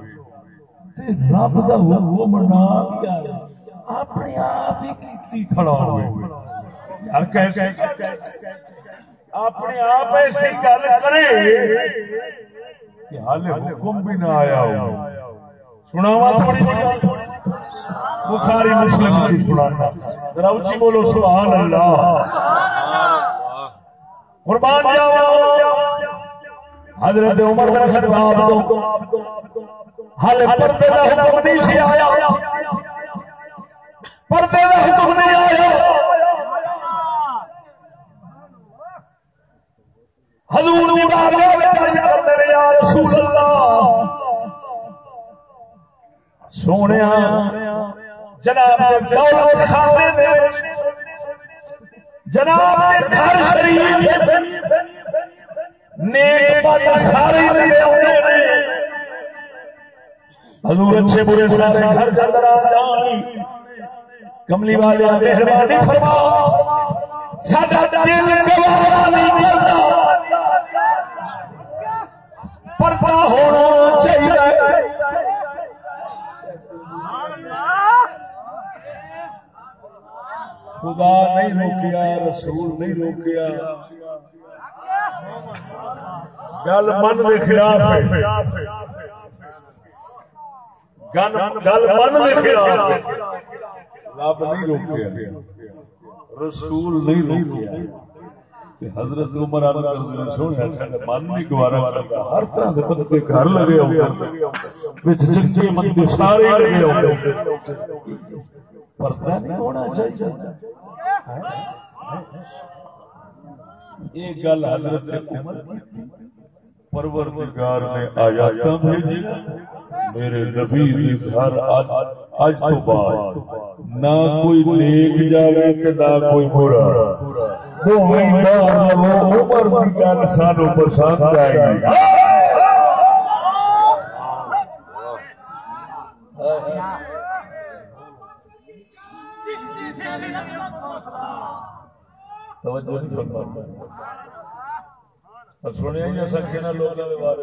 رب دا وہ منا بھی اپنے آپ ہی کیتی کھڑا ہوئے یار کیسے اپنے آپ ایسی گل کرے کہ حال حکم بھی نہ آیا ہو سناوا تھوڑی بخاری مسلم کی سنانا ذرا اچھی بولو سبحان اللہ قربان جاؤ حضرت عمر بن خطاب کو حال پردے کا حکم نہیں سی آیا پردے کا حکم نہیں آیا سونے جناب جناب گھر شریف سارے حضور اچھے برے سارے گھر چل کملی والے مہربانی فرما ساڈا دل گوارا نہیں کرتا پردہ ہونا چاہیے۔ خدا نہیں روکیا، رسول نہیں روکیا۔ گل من کے خلاف گل من کے خلاف رب نہیں روکیا رسول نہیں روکیا حضرت عمر سونے من نہیں گوارا کرتا ہر طرح کے بندے گھر لگے ہوتے بندے سارے لگے ہوتے پردہ نہیں ہونا چاہیے۔ ہاں؟ یہ گل حضرت عمر کی پروردگار نے آیاتاں بھیجی میرے نبی دی گھر اج تو بعد۔ نہ کوئی نیک جاوے تے نہ کوئی برا۔ تو وہی بار وہ عمر دی گل سانو پسند آئے گی توجہ نہیں فرمائی۔ سنیا جا سکے نا لوگوں کے بارے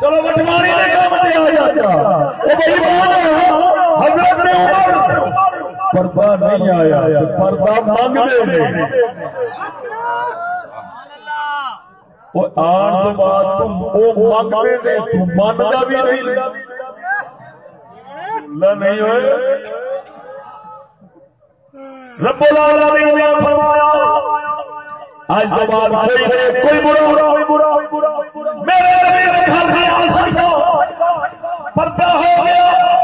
چلو بٹوانی پردہ نہیں آیا، پردہ مانگتے آن تو بعد تم وہ مانگا بھی نہیں۔ نہیں ہوئے۔ رب العالمین نے فرمایا، آج بعد کوئی کوئی برا میرے نبی نے گھر میں آ سکتا پردہ ہو گیا۔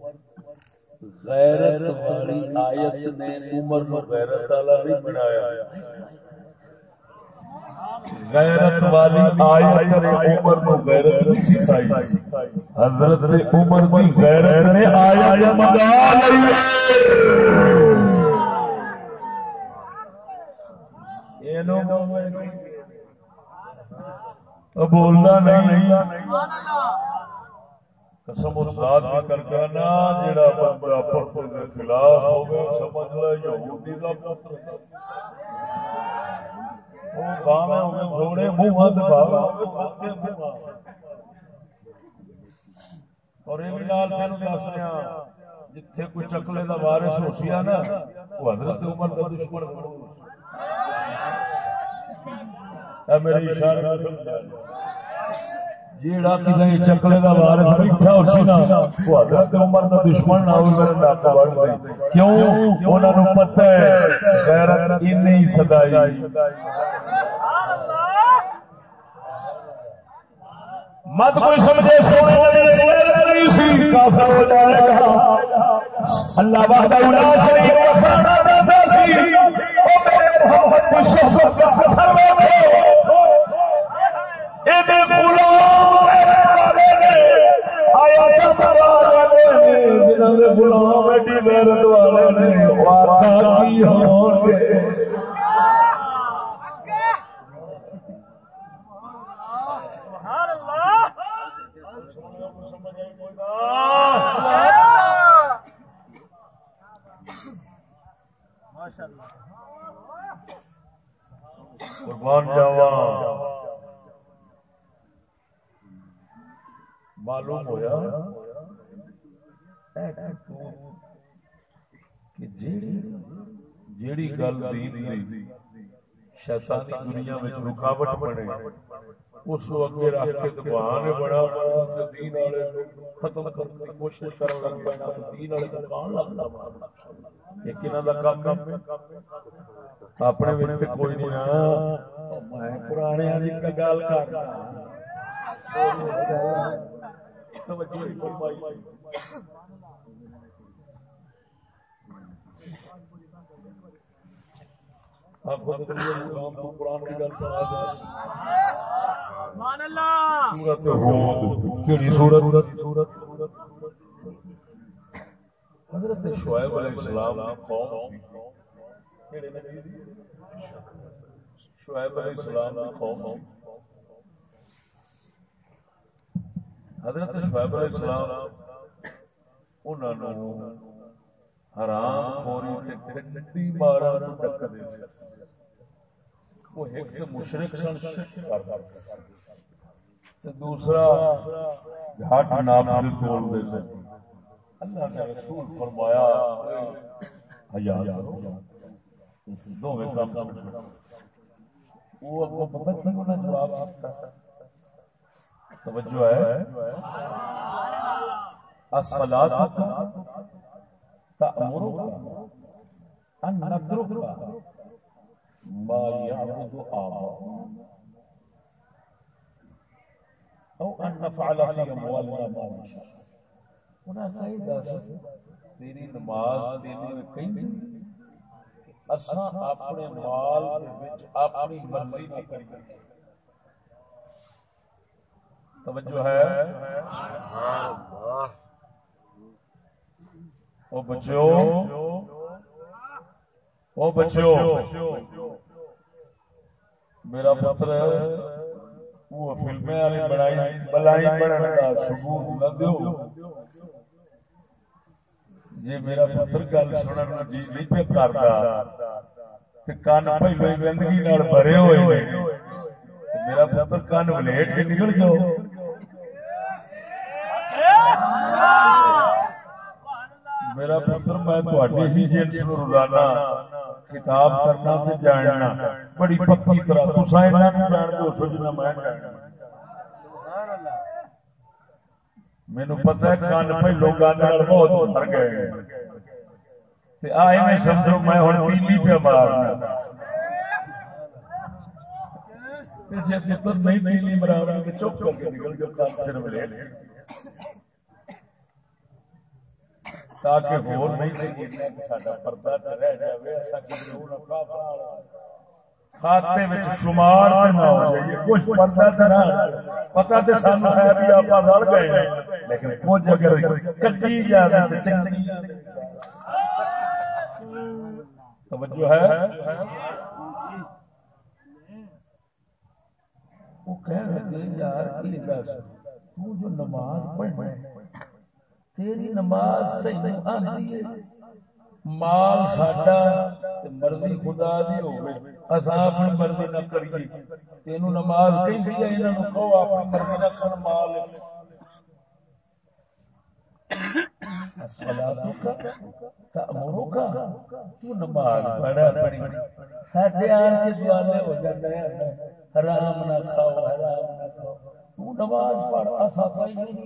غیرت والی آیت نے عمر میں غیرت والا نہیں بنایا۔ غیرت والی آیت نے عمر کو غیرت نہیں سکھائی۔ حضرت عمر کی غیرت نے آیت مگا لی۔ بولنا نہیں۔ قسم و ذات بھی کر کے نا جڑا بندہ پرتوں کے خلاف ہو گیا سمجھ لے، یہودی دا پتر۔ وہ باویں ہوے گھوڑے منہ ہاتھ باویں ہوے کتے منہ اور یہ بھی نال تینوں دس رہا ہاں، جتھے کوئی چکلے دا وارث ہو سیا نا، وہ حضرت عمر دا دشمن بنو۔ اے میری اشارہ سمجھا۔ جیڑا کدی چکلے دا وارث بیٹھا ہو سی نا، وہ حضرت عمر دا دشمن نہ ہوے میرے ناکا بن گئی۔ کیوں؟ انہاں نو پتہ ہے، غیرت انہی ہی صدائی۔ مت کوئی سمجھے، سونے والے غیرت نہیں سی۔ کافر ہو جائے گا اللہ وحدہ لا شریک وفانا داتا سی۔ او میرے محمد کی صحبت کا سرور ہو غلام ایڈی غیرت والے نے قربان جاوا معلوم ہوا جیڑی گل دین شیطانی دنیا میں رکاوٹ بنے اس کو اگے رکھ کے دبان بڑا دین والے ختم کرنے کی کوشش کر لگ پینا دین والے دا کام اپنے وچ کوئی نہیں نا میں پرانے دی گل کردا قرآن کی گل حضرت شعیب علیہ السلام قوم شعیب علیہ السلام قوم حضرت شعیب علیہ السلام انہوں حرام خوری تے گڈی مارا تو ٹکر دے وہ ایک تے مشرک سن، شرک کردا تے دوسرا گھاٹ ناپ دے تول دے سے اللہ نے رسول فرمایا حیا کرو۔ دوویں کام کام وہ اگوں پتہ کی انہوں نے جواب دیتا توجہ ہے۔ الصلاۃ تأمرك أن نترك ما يعبد آباؤنا أو أن نفعل في أموالنا ما نشاء۔ انہاں کہیں دس تیری نماز تیری کہیں اساں اپنے مال وچ اپنی مرضی نہ کریے توجہ ہے؟ سبحان بچو وہ بچو میرا پتر، وہ فلمیں والی بڑائی، بلائی بڑھنے کا ثبوت نہ دیو۔ جی میرا پتر گل سنن جی نہیں پہ کرتا۔ کہ کان پہلو گندگی نال بھرے ہوئے میرا پتر کان ولیٹ کے نکل جاؤ میرا پتر، میں ہی جنس روزانہ کتاب کرنا تے جاننا۔ بڑی پکی طرح۔ تساں انہاں جان میں جاننا۔ مینوں پتہ ہے، کان پہ لوگاں نال بہت مر گئے تے سمجھو، میں ہن تیلی پہ مارنا۔ جے پتر نہیں تیلی چپ کر کے نکل جو کان سر ملے تاکہ ہور نہیں سکتا کہ ساڈا پردہ تے رہ جاوے اسا کدھر نہ کافر کھاتے وچ شمار نہ ہو جائے کچھ پردہ تے نہ پتہ تے سانو ہے بھی آپ رل گئے ہیں، لیکن کچھ اگر کٹی جاوے تے چنگی توجہ ہے؟ وہ کہہ رہے یار، کی دس تو جو نماز پڑھنا ہے تیری نماز تینوں آندی ہے۔ مال ساڈا تے مرضی خدا دی ہوے اساں اپنی مرضی نہ کریے۔ تینوں نماز کہندی ہے، انہاں کہو اپنی مرضی نہ کر مال تو نماز پڑھا پڑھی۔ ساڈے آن کے ہو حرام نہ کھاؤ، حرام نہ کھاؤ۔ تو نماز پڑھ، اساں کوئی نہیں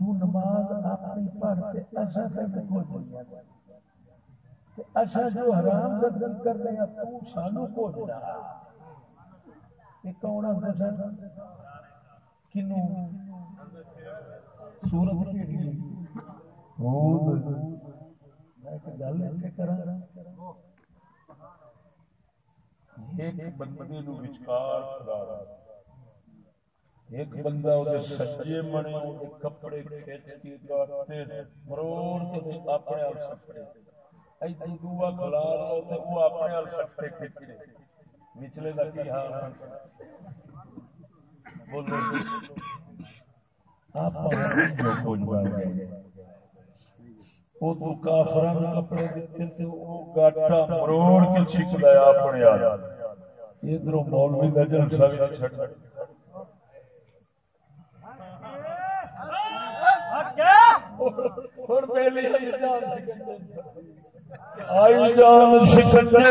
نماز اپنی پڑھتے اچھا تے کو اچھا جو حرام زدن کر رہے ہیں تو سانو کو جنا یہ کون ہے کنو۔ سورت کی ہود میں ایک گل کے کراں۔ ایک بندے نو وچکار کھڑا رہا ایک بندہ وہ سجے منے کپڑے کھچ کے کاٹے مروڑ کے اپنے ال سپڑے لو تے وہ اپنے ال کھچے وچلے دا کی حال آپ جو کچھ بن گئے وہ تو کپڑے دتے تے وہ گاٹا مروڑ کے چھک اپنے ال مولوی دا جلسہ بھی چھٹ آئی جان سکھنے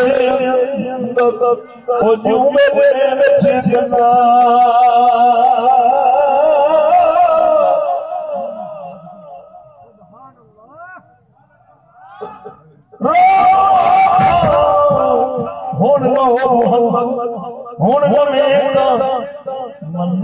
وہ جو میرے سکھنا ہوں لو محمد ہوں من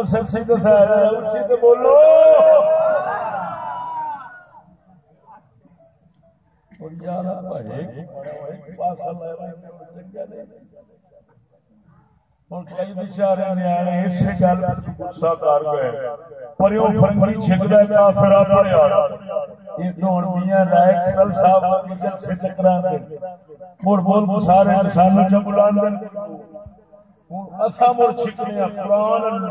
اور سچی تو اچھی تو بولو۔ کئی بچارے نیانے اسی گل کر گئے۔ پر فرنگی کافر یہ میاں رائے کھل صاحب بول سارے سانو چ بلا اصا مڑ چھکنے قرآن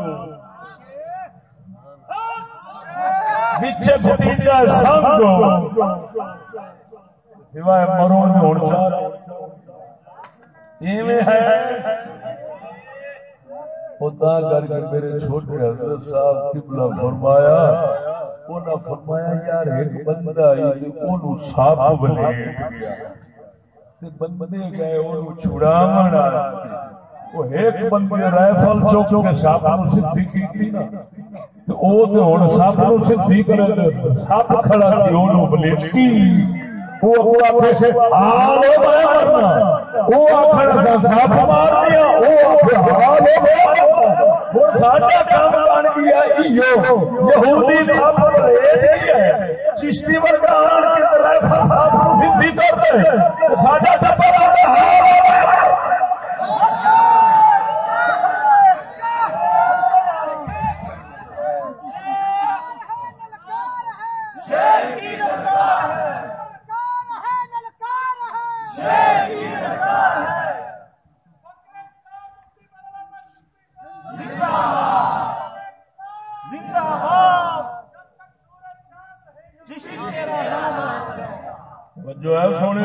پیچھے بھتیجا سمجھو۔ سوائے مروں میں ایویں ہے۔ خدا کر کے میرے چھوٹے حضرت صاحب قبلہ فرمایا، انہاں فرمایا، یار، ایک بندہ اونوں صاف تے بندے گئے، اونوں چھڑاون واسطے۔ وہ ایک بندے رائفل چوک کے صاحب نو سدھی کیتی نا تے او تے ہن نو سدھی کرے کھڑا سی بلیٹی۔ وہ ہو مرنا وہ آخر مار دیا۔ وہ آخر ہو ساڈا کام بن گیا یہودی چشتی ورگا سدھی کرتے ساڈا ٹبر گیا جو ہے سونے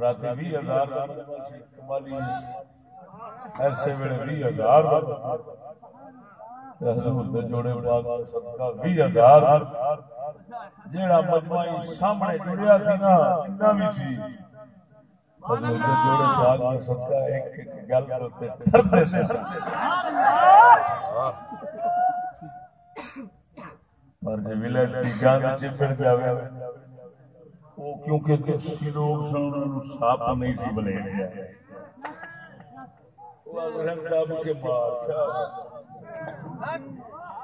رات بھی ہزار ایسے ویلے بھی ہزار جوڑے بھی ہزار جہاں مجموعی سامنے جڑیا سی نا بھی سی۔ جوڑے پاگ سب ایک گل اور جی ولایت کی جان چپڑ جاوے وہ کیونکہ کسی لوگ سن صاف نہیں سی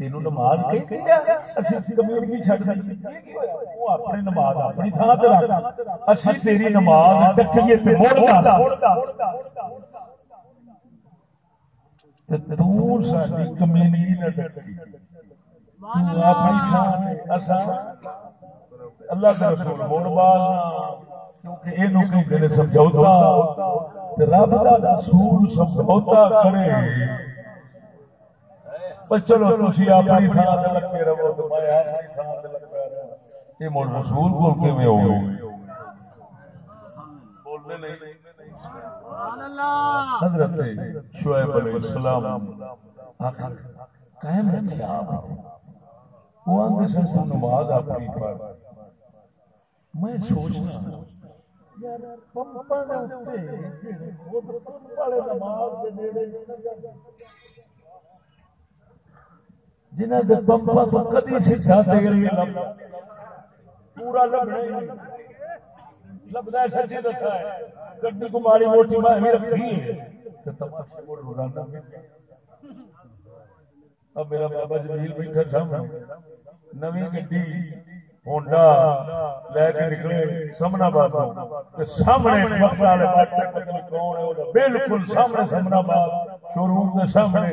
تینوں نماز اپنی نماز اپنی تھان اچھی تیری نماز اپنی اللہ کا رسول موڑ بال کیونکہ یہ سمجھوتا۔ رب کا رسول سمجھوتا کرے۔ چلو تھی اپنی تھان سے لگے رہو تو میں اپنی تھان سے لگا رہا۔ یہ مڑ رسول کو ہو بولنے نہیں۔ حضرت شعیب علیہ السلام آخر قائم رکھا وہ آنگے سے نماز اپنی پر میں سوچنا کدی سکھا دے رہی پورا لبنا سچی دسا ہے۔ گڈی کو ماڑی موٹی میں رکھی اب میرا بابا جمیل بیٹھا سامنے۔ نوی گڈی ہونڈا لے کے نکلے سمنا باد سامنے بالکل سامنے سمنا باد شو روم کے سامنے۔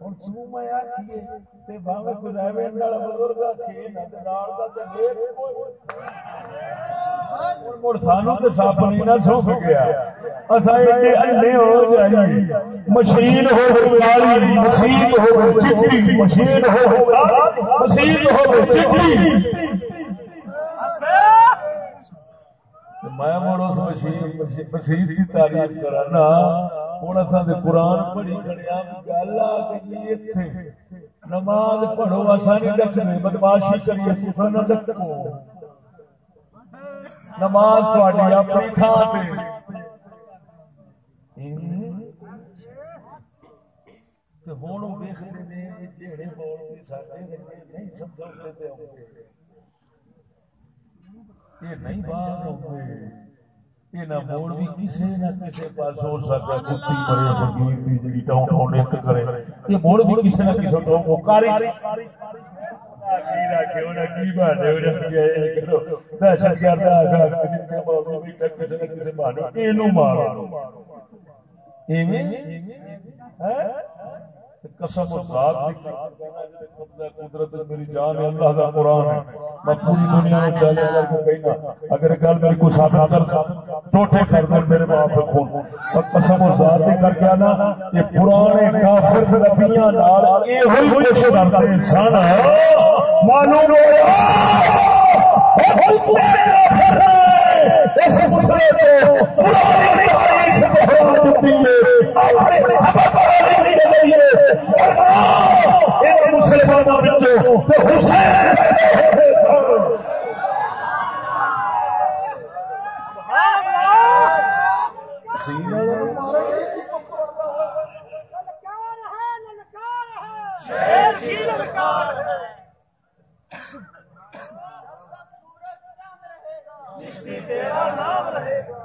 ہوں میں آخیے باوے کوئی بزرگ سانو سپ نہیں نہ گیا۔ مشین ہو مشین ہو مشین ہو مشین ہو میں مڑ اس مشین مشین کی تعریف کرانا۔ ہوں اصل قرآن پڑھی گل آ گئی نماز پڑھو اصا نہیں رکھنے بدماشی کریے نہ رکھو نماز تھوڑی اپنی تھان پہ ہوں ویختے ہیں جہے نہیں یہ نہیں یہ نہ موڑ بھی کسی نہ کسی پاس ہو سکتا کتی مرے فقیر دی جڑی ٹاؤن ٹاؤن ایک کرے یہ موڑ بھی کسی نہ کسی ٹاؤن کو کاری دہشت گرد قسم و ذات دی قدرت، میری جان ہے، اللہ دا قرآن ہے۔ میں پوری دنیا میں چلے کر کے کہنا اگر گل میری کو ساتھ کر ٹوٹے کر دے میرے باپ کے اور قسم و ذات دے کر کے نا یہ پرانے کافر نبیاں نال اے ہوئی کوشش کرتے انسان معلوم ہو اس مسئلے کو پرانی تاریخ دہرا دیتی ہے۔ اپنے سبب مسلمانوں حسین نام رہے گا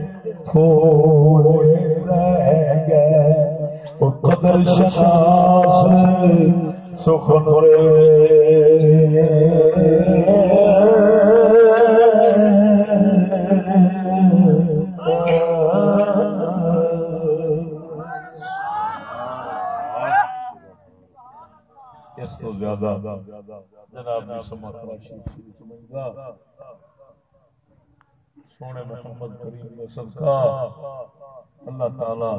بڑا شیشا مار دنیا تھوڑے قدر شناس سخن اس تو زیادہ جناب سونے محمد کریم صدقہ۔ اللہ تعالی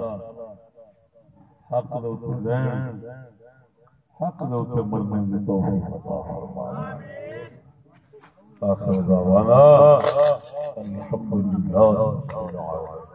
حق دے اوپر دین حق دے اوپر مرنے دی توفیق عطا فرمائے۔ آخر دعوانا الحمد لله رب العالمين